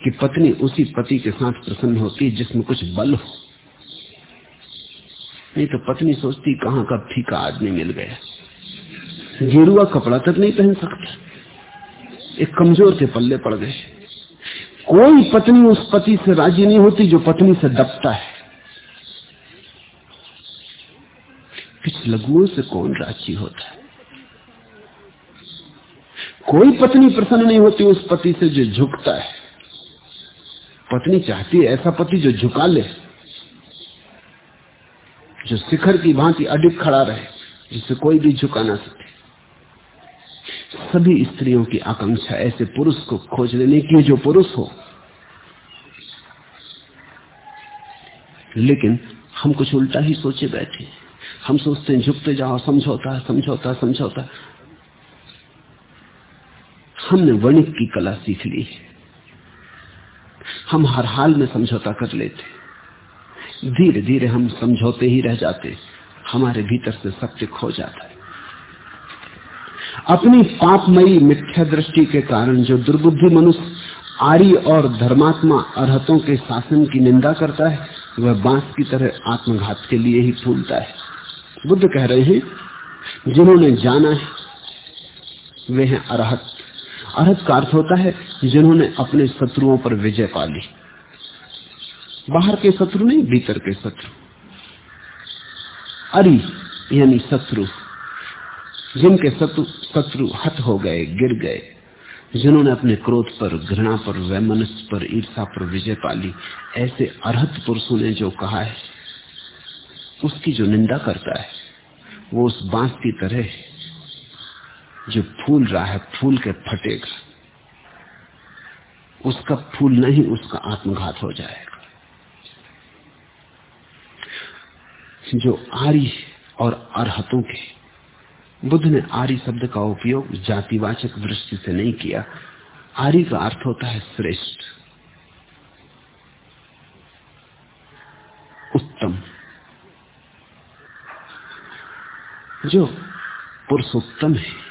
कि पत्नी उसी पति के साथ प्रसन्न होती जिसमें कुछ बल हो। नहीं तो पत्नी सोचती कहाँ का फीका आदमी मिल गया। गेरुआ कपड़ा तक नहीं पहन सकता। एक कमज़ोर के पल्ले पड़ गए। कोई पत्नी उस पति से राज़ी नहीं होती जो पत्नी से दबता है। कुछ लघुओं से कौन राज़ी होता है? कोई पत्नी प्रसन्न नहीं होती, उस पति से जो झुकता है। पत्नी चाहती है ऐसा पति जो झुका ले, जो शिखर की भांति अडिग खड़ा रहे जिसे कोई भी झुका ना सके। सभी स्त्रियों की आकांक्षा ऐसे पुरुष को खोज लेने की जो पुरुष हो। लेकिन हम कुछ उल्टा ही सोचे बैठे हम सोचते हैं, झुकते जाओ, समझौता समझौता समझौता। हमने वणिक की कला सीख ली है। हम हर हाल में समझौता कर लेते धीरे धीरे हम समझौते ही रह जाते हमारे भीतर से सत्य खो जाता है। अपनी पापमयी मिथ्या दृष्टि के कारण जो दुर्बुद्धि मनुष्य आर्य और धर्मात्मा अरहतों के शासन की निंदा करता है, वह बाँस की तरह आत्मघात के लिए ही फूलता है। बुद्ध कह रहे हैं, जिन्होंने जाना है, वे हैं अरहत। अरहत का अर्थ होता है जिन्होंने अपने शत्रुओं पर विजय पा ली। बाहर के शत्रु नहीं, भीतर के शत्रु। अरि, यानी शत्रु। जिनके शत्रु शत्रु हत हो गए, गिर गए, जिन्होंने अपने क्रोध पर, घृणा पर वैमनस पर ईर्षा पर विजय पाली ऐसे अरहत पुरुषों ने जो कहा है, उसकी जो निंदा करता है, वो उस बाँस की तरह जो फूल रहा है, फूल के फटेगा। उसका फूल नहीं, उसका आत्मघात हो जाएगा। जो आर्य और अरहतों के, बुद्ध ने आर्य शब्द का उपयोग जातिवाचक दृष्टि से नहीं किया। आर्य का अर्थ होता है श्रेष्ठ। उत्तम। जो पुरुषोत्तम है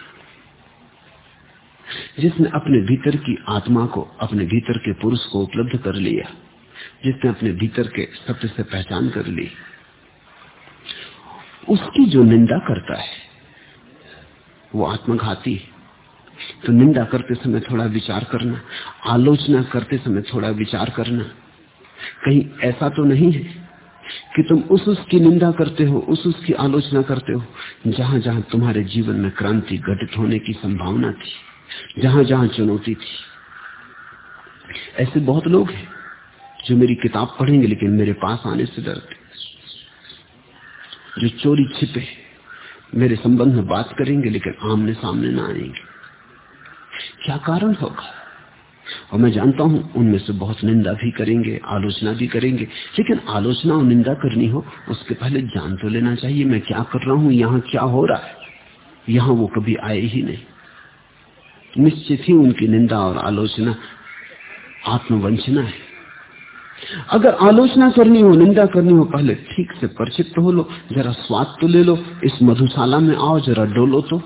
जिसने अपने भीतर की आत्मा को, अपने भीतर के पुरुष को उपलब्ध कर लिया, जिसने अपने भीतर के सत्य से पहचान कर ली। उसकी जो निंदा करता है, वो आत्मघाती तो निंदा करते समय थोड़ा विचार करना, आलोचना करते समय थोड़ा विचार करना, कहीं ऐसा तो नहीं है कि तुम उस उसकी निंदा करते हो, उस उसकी आलोचना करते हो जहाँ जहाँ तुम्हारे जीवन में क्रांति घटित होने की संभावना थी। जहाँ जहाँ चुनौती थी। ऐसे बहुत लोग हैं जो मेरी किताब पढ़ेंगे, लेकिन मेरे पास आने से डरते जो चोरी छिपे, मेरे संबंध में बात करेंगे, लेकिन आमने सामने ना आएँगे। क्या कारण होगा? और मैं जानता हूँ उनमें से बहुत निंदा भी करेंगे, आलोचना भी करेंगे, लेकिन आलोचना और निंदा करनी हो, उसके पहले जान तो लेना चाहिए, मैं क्या कर रहा हूँ, यहाँ क्या हो रहा है? यहाँ वो कभी आए ही नहीं। निश्चित ही उनकी निंदा और आलोचना आत्मवंचना है। अगर आलोचना करनी हो, निंदा करनी हो, पहले ठीक से परिचित तो हो लो, जरा स्वाद तो ले लो, इस मधुशाला में आओ, जरा डोलो तो।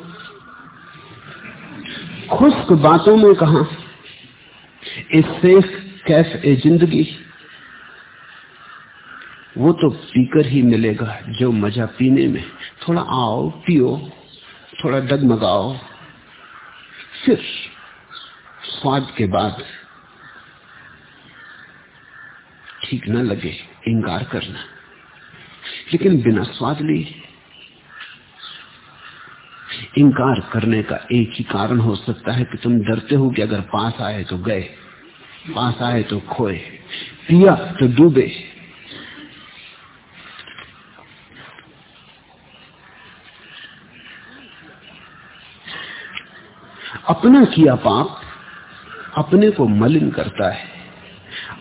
खुश्क बातों में कहा कैफ ए ज़िंदगी, वो तो पीकर ही मिलेगा जो मज़ा पीने में। थोड़ा आओ, पियो, थोड़ा डगमगाओ फिर स्वाद के बाद ठीक न लगे, इंकार करना। लेकिन बिना स्वाद लिए इंकार करने का एक ही कारण हो सकता है कि तुम डरते हो कि अगर पास आए तो गए, पास आए तो खोए, पिया तो डूबे। अपना किया पाप अपने को मलिन करता है।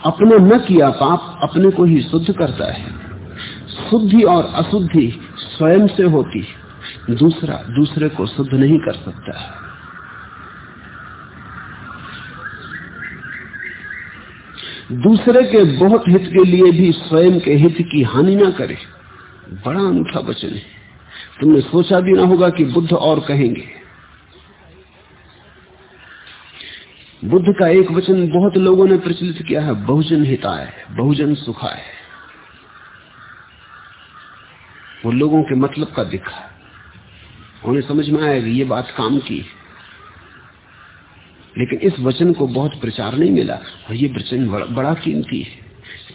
अपने न किया पाप अपने को ही शुद्ध करता है। शुद्धि और अशुद्धि स्वयं से होती दूसरा, दूसरे को शुद्ध नहीं कर सकता दूसरे के बहुत हित के लिए भी स्वयं के हित की हानि ना करे। बड़ा अनूठा वचन है। तुमने सोचा भी ना होगा कि बुद्ध और कहेंगे। बुद्ध का एक वचन बहुत लोगों ने प्रचलित किया है बहुजन हिताय बहुजन सुखाय वो लोगों के मतलब का दिखा उन्हें समझ में आया कि ये बात काम की लेकिन इस वचन को बहुत प्रचार नहीं मिला और ये वचन बड़ा, बड़ा कीमती है।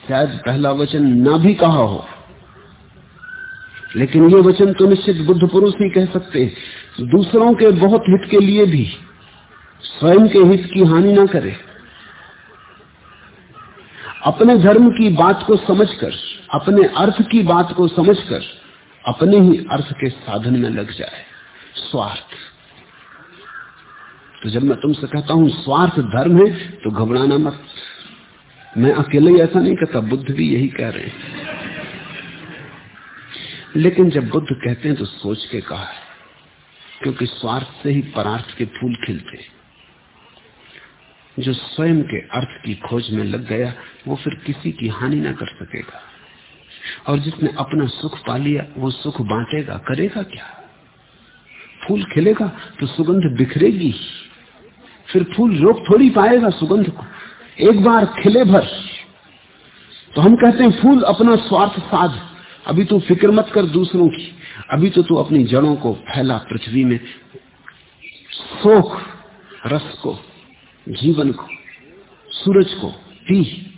शायद पहला वचन ना भी कहा हो। लेकिन ये वचन तो निश्चित बुद्ध पुरुष ही कह सकते हैं। दूसरों के बहुत हित के लिए भी। स्वयं के हित की हानि ना करे। अपने धर्म की बात को समझकर, अपने अर्थ की बात को समझकर, अपने ही अर्थ के साधन में लग जाए। स्वार्थ। तो जब मैं तुमसे कहता हूँ, स्वार्थ धर्म है तो घबराना मत। मैं अकेले ही ऐसा नहीं कहता, बुद्ध भी यही कह रहे हैं। लेकिन जब बुद्ध कहते हैं तो सोच के कहा है, क्योंकि स्वार्थ से ही परार्थ के फूल खिलते जो स्वयं के अर्थ की खोज में लग गया, वो फिर किसी की हानि ना कर सकेगा। और जिसने अपना सुख पा लिया, वो सुख बांटेगा, करेगा क्या? फूल खिलेगा तो सुगंध बिखरेगी फिर फूल रोक थोड़ी पाएगा सुगंध को। एक बार खिले भर। तो हम कहते हैं, फूल अपना स्वार्थ साध। अभी तू फ़िक्र मत कर दूसरों की। अभी तो तू अपनी जड़ों को फैला पृथ्वी में। सोख, रस को जीवन को, सूरज को पी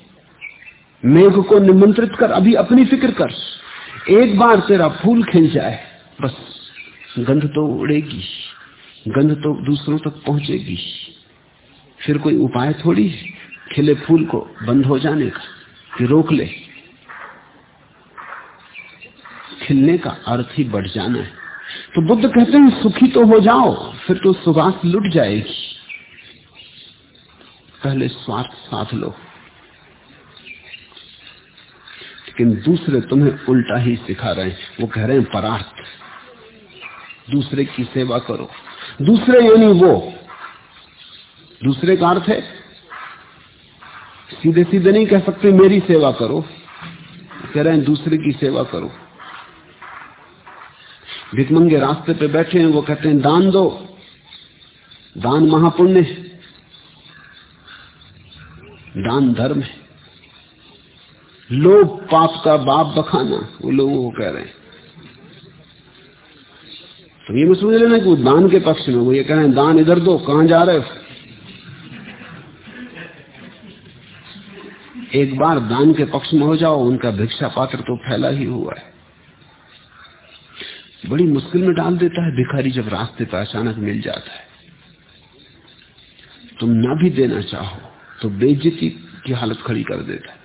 मेघ को निमंत्रित कर अभी अपनी फ़िक्र कर। एक बार तेरा फूल खिल जाए, बस गंध तो उड़ेगी, गंध तो दूसरों तक पहुंचेगी। फिर कोई उपाय थोड़ी है, खिले फूल को बंद हो जाने का कि रोक ले। खिलने का अर्थ ही बढ़ जाना है। तो बुद्ध कहते हैं, सुखी तो हो जाओ, फिर तो सुबास लुट जाएगी। पहले स्वार्थ साध लो। लेकिन दूसरे तुम्हें उल्टा ही सिखा रहे हैं। वो कह रहे हैं परार्थ। दूसरे की सेवा करो। दूसरे यानी वो। दूसरे का अर्थ है सीधे सीधे नहीं कह सकते, मेरी सेवा करो। कह रहे हैं दूसरे की सेवा करो। भिकमंगे रास्ते पे बैठे हैं, वो कहते हैं, दान दो। दान महापुण्य दान धर्म है। लोग पाप का बाप बखाना, वो लोगों को कह रहे हैं। तो ये मैं समझ लेना कि दान के पक्ष में वो ये कह रहे हैं, दान इधर दो, कहाँ जा रहे हो? एक बार दान के पक्ष में हो जाओ, उनका भिक्षा पात्र तो फैला ही हुआ है। बड़ी मुश्किल में डाल देता है, भिखारी जब रास्ते पर अचानक मिल जाता है। तुम ना भी देना चाहो तो बेइज्जती की हालत खड़ी कर देता है।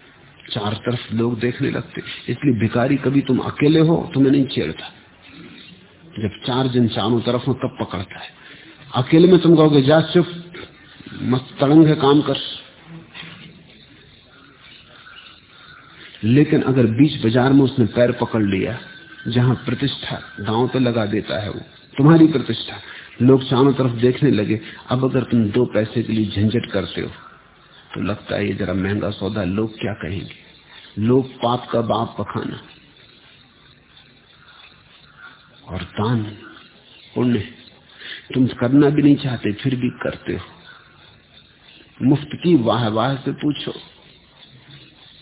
चार तरफ़ लोग देखने लगते इसलिए भिखारी कभी तुम अकेले हो, तुम्हें नहीं छेड़ता। जब चार जन चारों तरफ़ हो, तब पकड़ता है। अकेले में तुम कहोगे, जा चुप, मस्त तड़ंग है काम कर। लेकिन अगर बीच बाज़ार में उसने पैर पकड़ लिया, जहाँ प्रतिष्ठा दांव पे लगा देता है वो, तुम्हारी प्रतिष्ठा। लोग चारों तरफ़ देखने लगे, अब अगर तुम दो पैसे के लिए झंझट करते हो तो लगता है ये जरा महँगा सौदा, लोग क्या कहेंगे? लोग पाप का बाप पखाना और दान, पुण्य, तुम करना भी नहीं चाहते, फिर भी करते हो। मुफ़्त की वाह वाह से पूछो।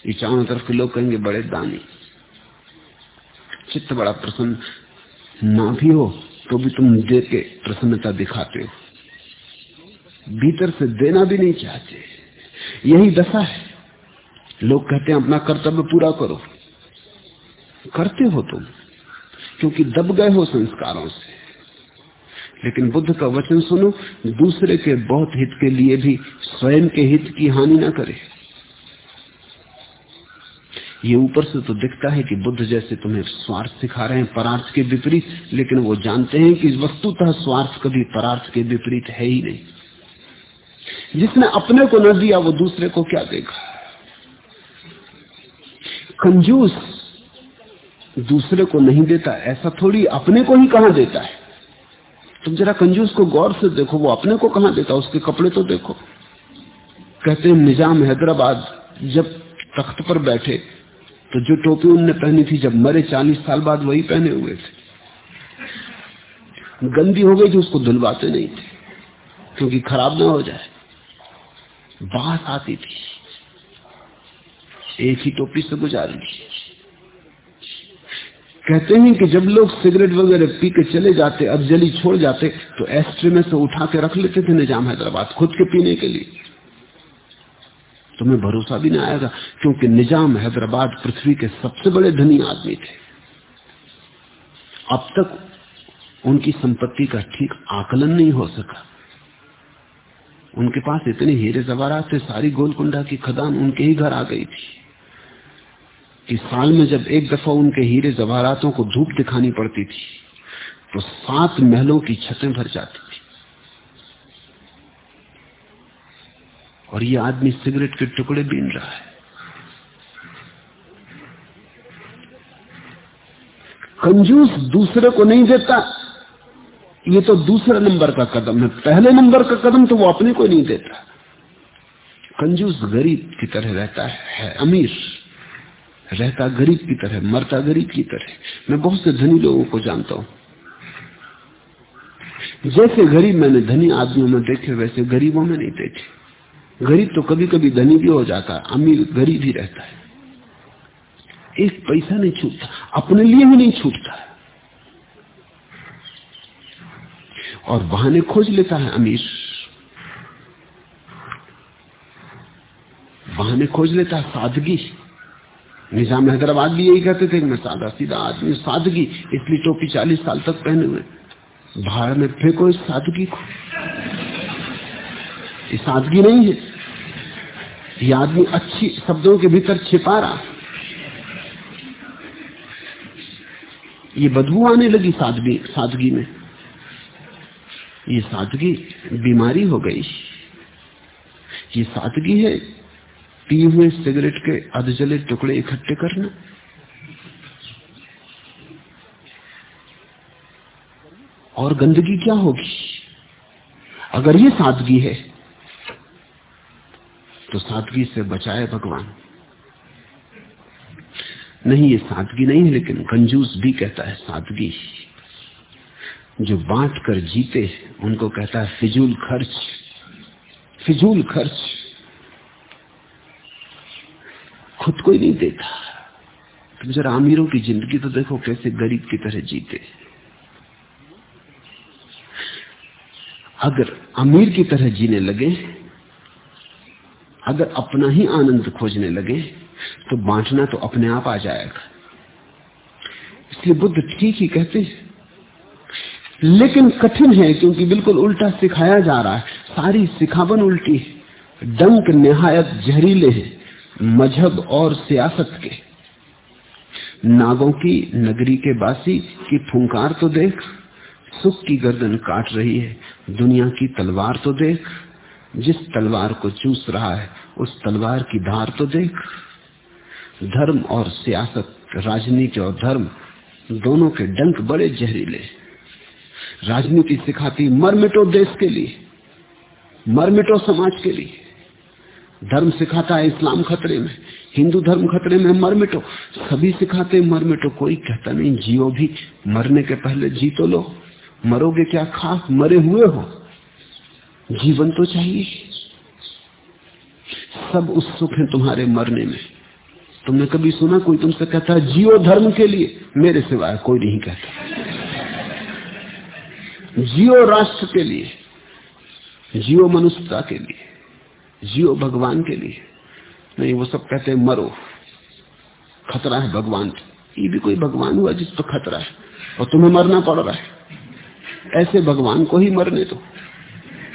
ये चारों तरफ़ के लोग कहेंगे, बड़े दानी, चित्त बड़ा प्रसन्न। ना भी हो तो भी तुम दे के प्रसन्नता दिखाते हो। भीतर से देना भी नहीं चाहते। यही दशा है। लोग कहते हैं, अपना कर्तव्य पूरा करो। करते हो तुम, क्योंकि दब गए हो संस्कारों से। लेकिन बुद्ध का वचन सुनो, दूसरे के बहुत हित के लिए भी स्वयं के हित की हानि ना करे। ये ऊपर से तो दिखता है कि बुद्ध जैसे तुम्हें स्वार्थ सिखा रहे हैं, परार्थ के विपरीत, लेकिन वो जानते हैं कि वस्तुतः स्वार्थ कभी परार्थ के विपरीत है ही नहीं। जिसने अपने को न दिया, वो दूसरे को क्या देगा? कंजूस दूसरे को नहीं देता, ऐसा थोड़ी अपने को ही कहा देता है? तुम जरा कंजूस को गौर से देखो, वो अपने को कहा देता उसके कपड़े तो देखो। कहते हैं, निज़ाम हैदराबाद जब तख्त पर बैठे तो जो टोपी उनने पहनी थी, जब मरे चालीस साल बाद वही पहने हुए थे। गंदी हो गई थी, उसको धुलवाते नहीं थे, क्योंकि खराब ना हो जाए। बात आती थी। एक ही टोपी से गुजार ली। कहते हैं कि जब लोग सिगरेट वगैरह पी के चले जाते, अब जली छोड़ जाते तो एस्ट्रे में से उठा के रख लेते थे निज़ाम हैदराबाद, खुद के पीने के लिए। तुम्हें भरोसा भी नहीं आएगा, क्योंकि निज़ाम हैदराबाद पृथ्वी के सबसे बड़े धनी आदमी थे। अब तक उनकी संपत्ति का ठीक आकलन नहीं हो सका। उनके पास इतने हीरे जवारात थे, सारी गोलकुंडा की खदान उनके ही घर आ गई थी। कि साल में जब एक दफ़ा उनके हीरे जवारातों को धूप दिखानी पड़ती थी तो सात महलों की छतें भर जाती थी। और ये आदमी सिगरेट के टुकड़े बीन रहा है। कंजूस दूसरे को नहीं देता। ये तो दूसरे नंबर का कदम है। पहले नंबर का कदम तो वो अपने को नहीं देता। कंजूस गरीब की तरह रहता है, है अमीर। रहता गरीब की तरह मरता गरीब की तरह। मैं बहुत से धनी लोगों को जानता हूँ। जैसे गरीब मैंने धनी आदमियों में देखे वैसे गरीबों में नहीं देखे। गरीब तो कभी कभी धनी भी हो जाता है अमीर गरीब ही रहता है। एक पैसा नहीं छूटता अपने लिए भी नहीं छूटता और बहाने खोज लेता है अमीर। बहाने खोज लेता है सादगी। निज़ाम हैदराबाद भी यही कहते थे, मैं सादा, सीधा आदमी, सादगी। इसलिए टोपी चालीस साल तक पहने हुए। भाड़ में फेंको इस सादगी को ये सादगी नहीं है। ये आदमी अच्छी शब्दों के भीतर छिपा रहा। ये बदबू आने लगी सादगी सादगी में। ये सादगी बीमारी हो गई। ये सादगी है, पी हुए सिगरेट के अधजले टुकड़े इकट्ठे करना। और गंदगी क्या होगी? अगर ये सादगी है तो सादगी से बचाए भगवान। नहीं, ये सादगी नहीं है, लेकिन कंजूस भी कहता है सादगी। जो बांट कर जीते उनको कहता है, फिजूल खर्च फिजूल खर्च। खुद को ही नहीं देता। तुम जरा अमीरों की ज़िंदगी तो देखो कैसे गरीब की तरह जीते अगर अमीर की तरह जीने लगे, अगर अपना ही आनंद खोजने लगे तो बांटना तो अपने आप आ जाएगा। इसलिए बुद्ध ठीक ही कहते हैं लेकिन कठिन है, क्योंकि बिल्कुल उल्टा सिखाया जा रहा है। सारी सिखावन उल्टी है। डंक निहायत जहरीले हैं, मज़हब और सियासत के। नागों की नगरी के बासी की फुंकार तो देख, सुख की गर्दन काट रही है, दुनिया की तलवार तो देख। जिस तलवार को चूस रहा है, उस तलवार की धार तो देख। धर्म और सियासत, राजनीति और धर्म, दोनों के डंक बड़े जहरीले राजनीति सिखाती मर मिटो देश के लिए मर मिटो समाज के लिए। धर्म सिखाता है इस्लाम खतरे में, हिंदू धर्म खतरे में मर मिटो सभी सिखाते मर मिटो कोई कहता नहीं, जियो भी, मरने के पहले जी तो लो। मरोगे क्या खास, मरे हुए हो। जीवन तो चाहिए। सब उत्सुक है तुम्हारे मरने में। तुमने कभी सुना, कोई तुमसे कहता है, जियो धर्म के लिए। मेरे सिवाय कोई नहीं कहता। जियो राष्ट्र के लिए, जियो मनुष्यता के लिए, जियो भगवान के लिए। नहीं, वो सब कहते हैं मरो। खतरा है भगवान ये भी कोई भगवान हुआ जिस पर खतरा है, और तुम्हें मरना पड़ रहा है। ऐसे भगवान को ही मरने दो।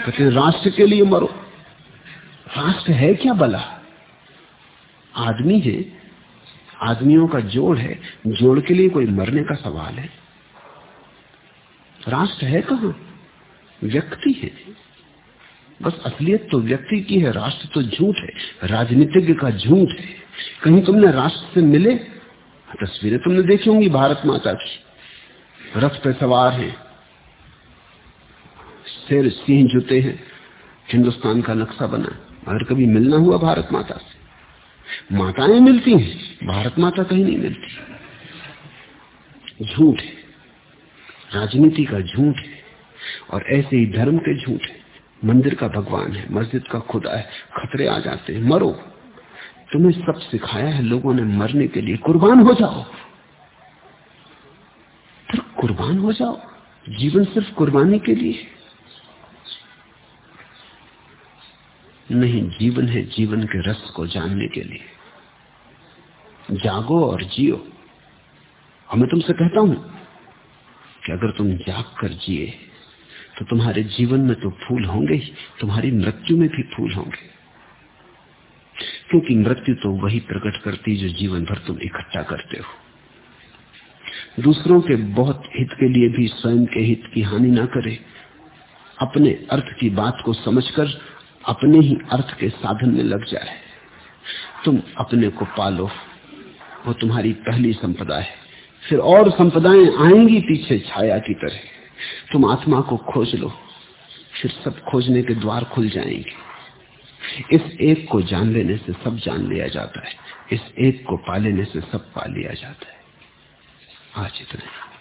कहते राष्ट्र के लिए मरो। राष्ट्र है क्या भला? आदमी है। आदमियों का जोड़ है। जोड़ के लिए कोई मरने का सवाल है? राष्ट्र है कहा? व्यक्ति है। बस असलियत तो व्यक्ति की है, राष्ट्र तो झूठ है। राजनीतिज्ञ का झूठ है। कहीं तुमने राष्ट्र से मिले? तस्वीरें तुमने देखी होंगी भारत माता की। रथ पे सवार है। शेर सिंह जुते हैं। हिंदुस्तान का नक्शा बना। अगर कभी मिलना हुआ भारत माता से। माताएँ मिलती हैं। भारत माता कहीं नहीं मिलती। झूठ है। राजनीति का झूठ है और ऐसे ही धर्म के झूठ है। मंदिर का भगवान है, मस्जिद का खुदा है, खतरे आ जाते हैं, मरो। तुम्हें सब सिखाया है, लोगों ने मरने के लिए कुर्बान हो जाओ। फिर कुर्बान हो जाओ, जीवन सिर्फ़ कुर्बानी के लिए नहीं, जीवन है जीवन के रस को जानने के लिए। जागो और जियो। और मैं तुमसे कहता हूँ कि अगर तुम जाग कर जिए तो तुम्हारे जीवन में तो फूल होंगे ही, तुम्हारी मृत्यु में भी फूल होंगे। क्योंकि मृत्यु तो वही प्रकट करती जो जीवन भर तुम इकट्ठा करते हो। दूसरों के बहुत हित के लिए भी स्वयं के हित की हानि ना करे। अपने अर्थ की बात को समझकर अपने ही अर्थ के साधन में लग जाए। तुम अपने को पालो, वो तुम्हारी पहली संपदा है। फिर और संपदाएँ आएँगी पीछे छाया की तरह। तुम आत्मा को खोज लो, फिर सब खोजने के द्वार खुल जाएँगे। इस एक को जान लेने से सब जान लिया जाता है। इस एक को पा लेने से सब पा लिया जाता है। आज इतना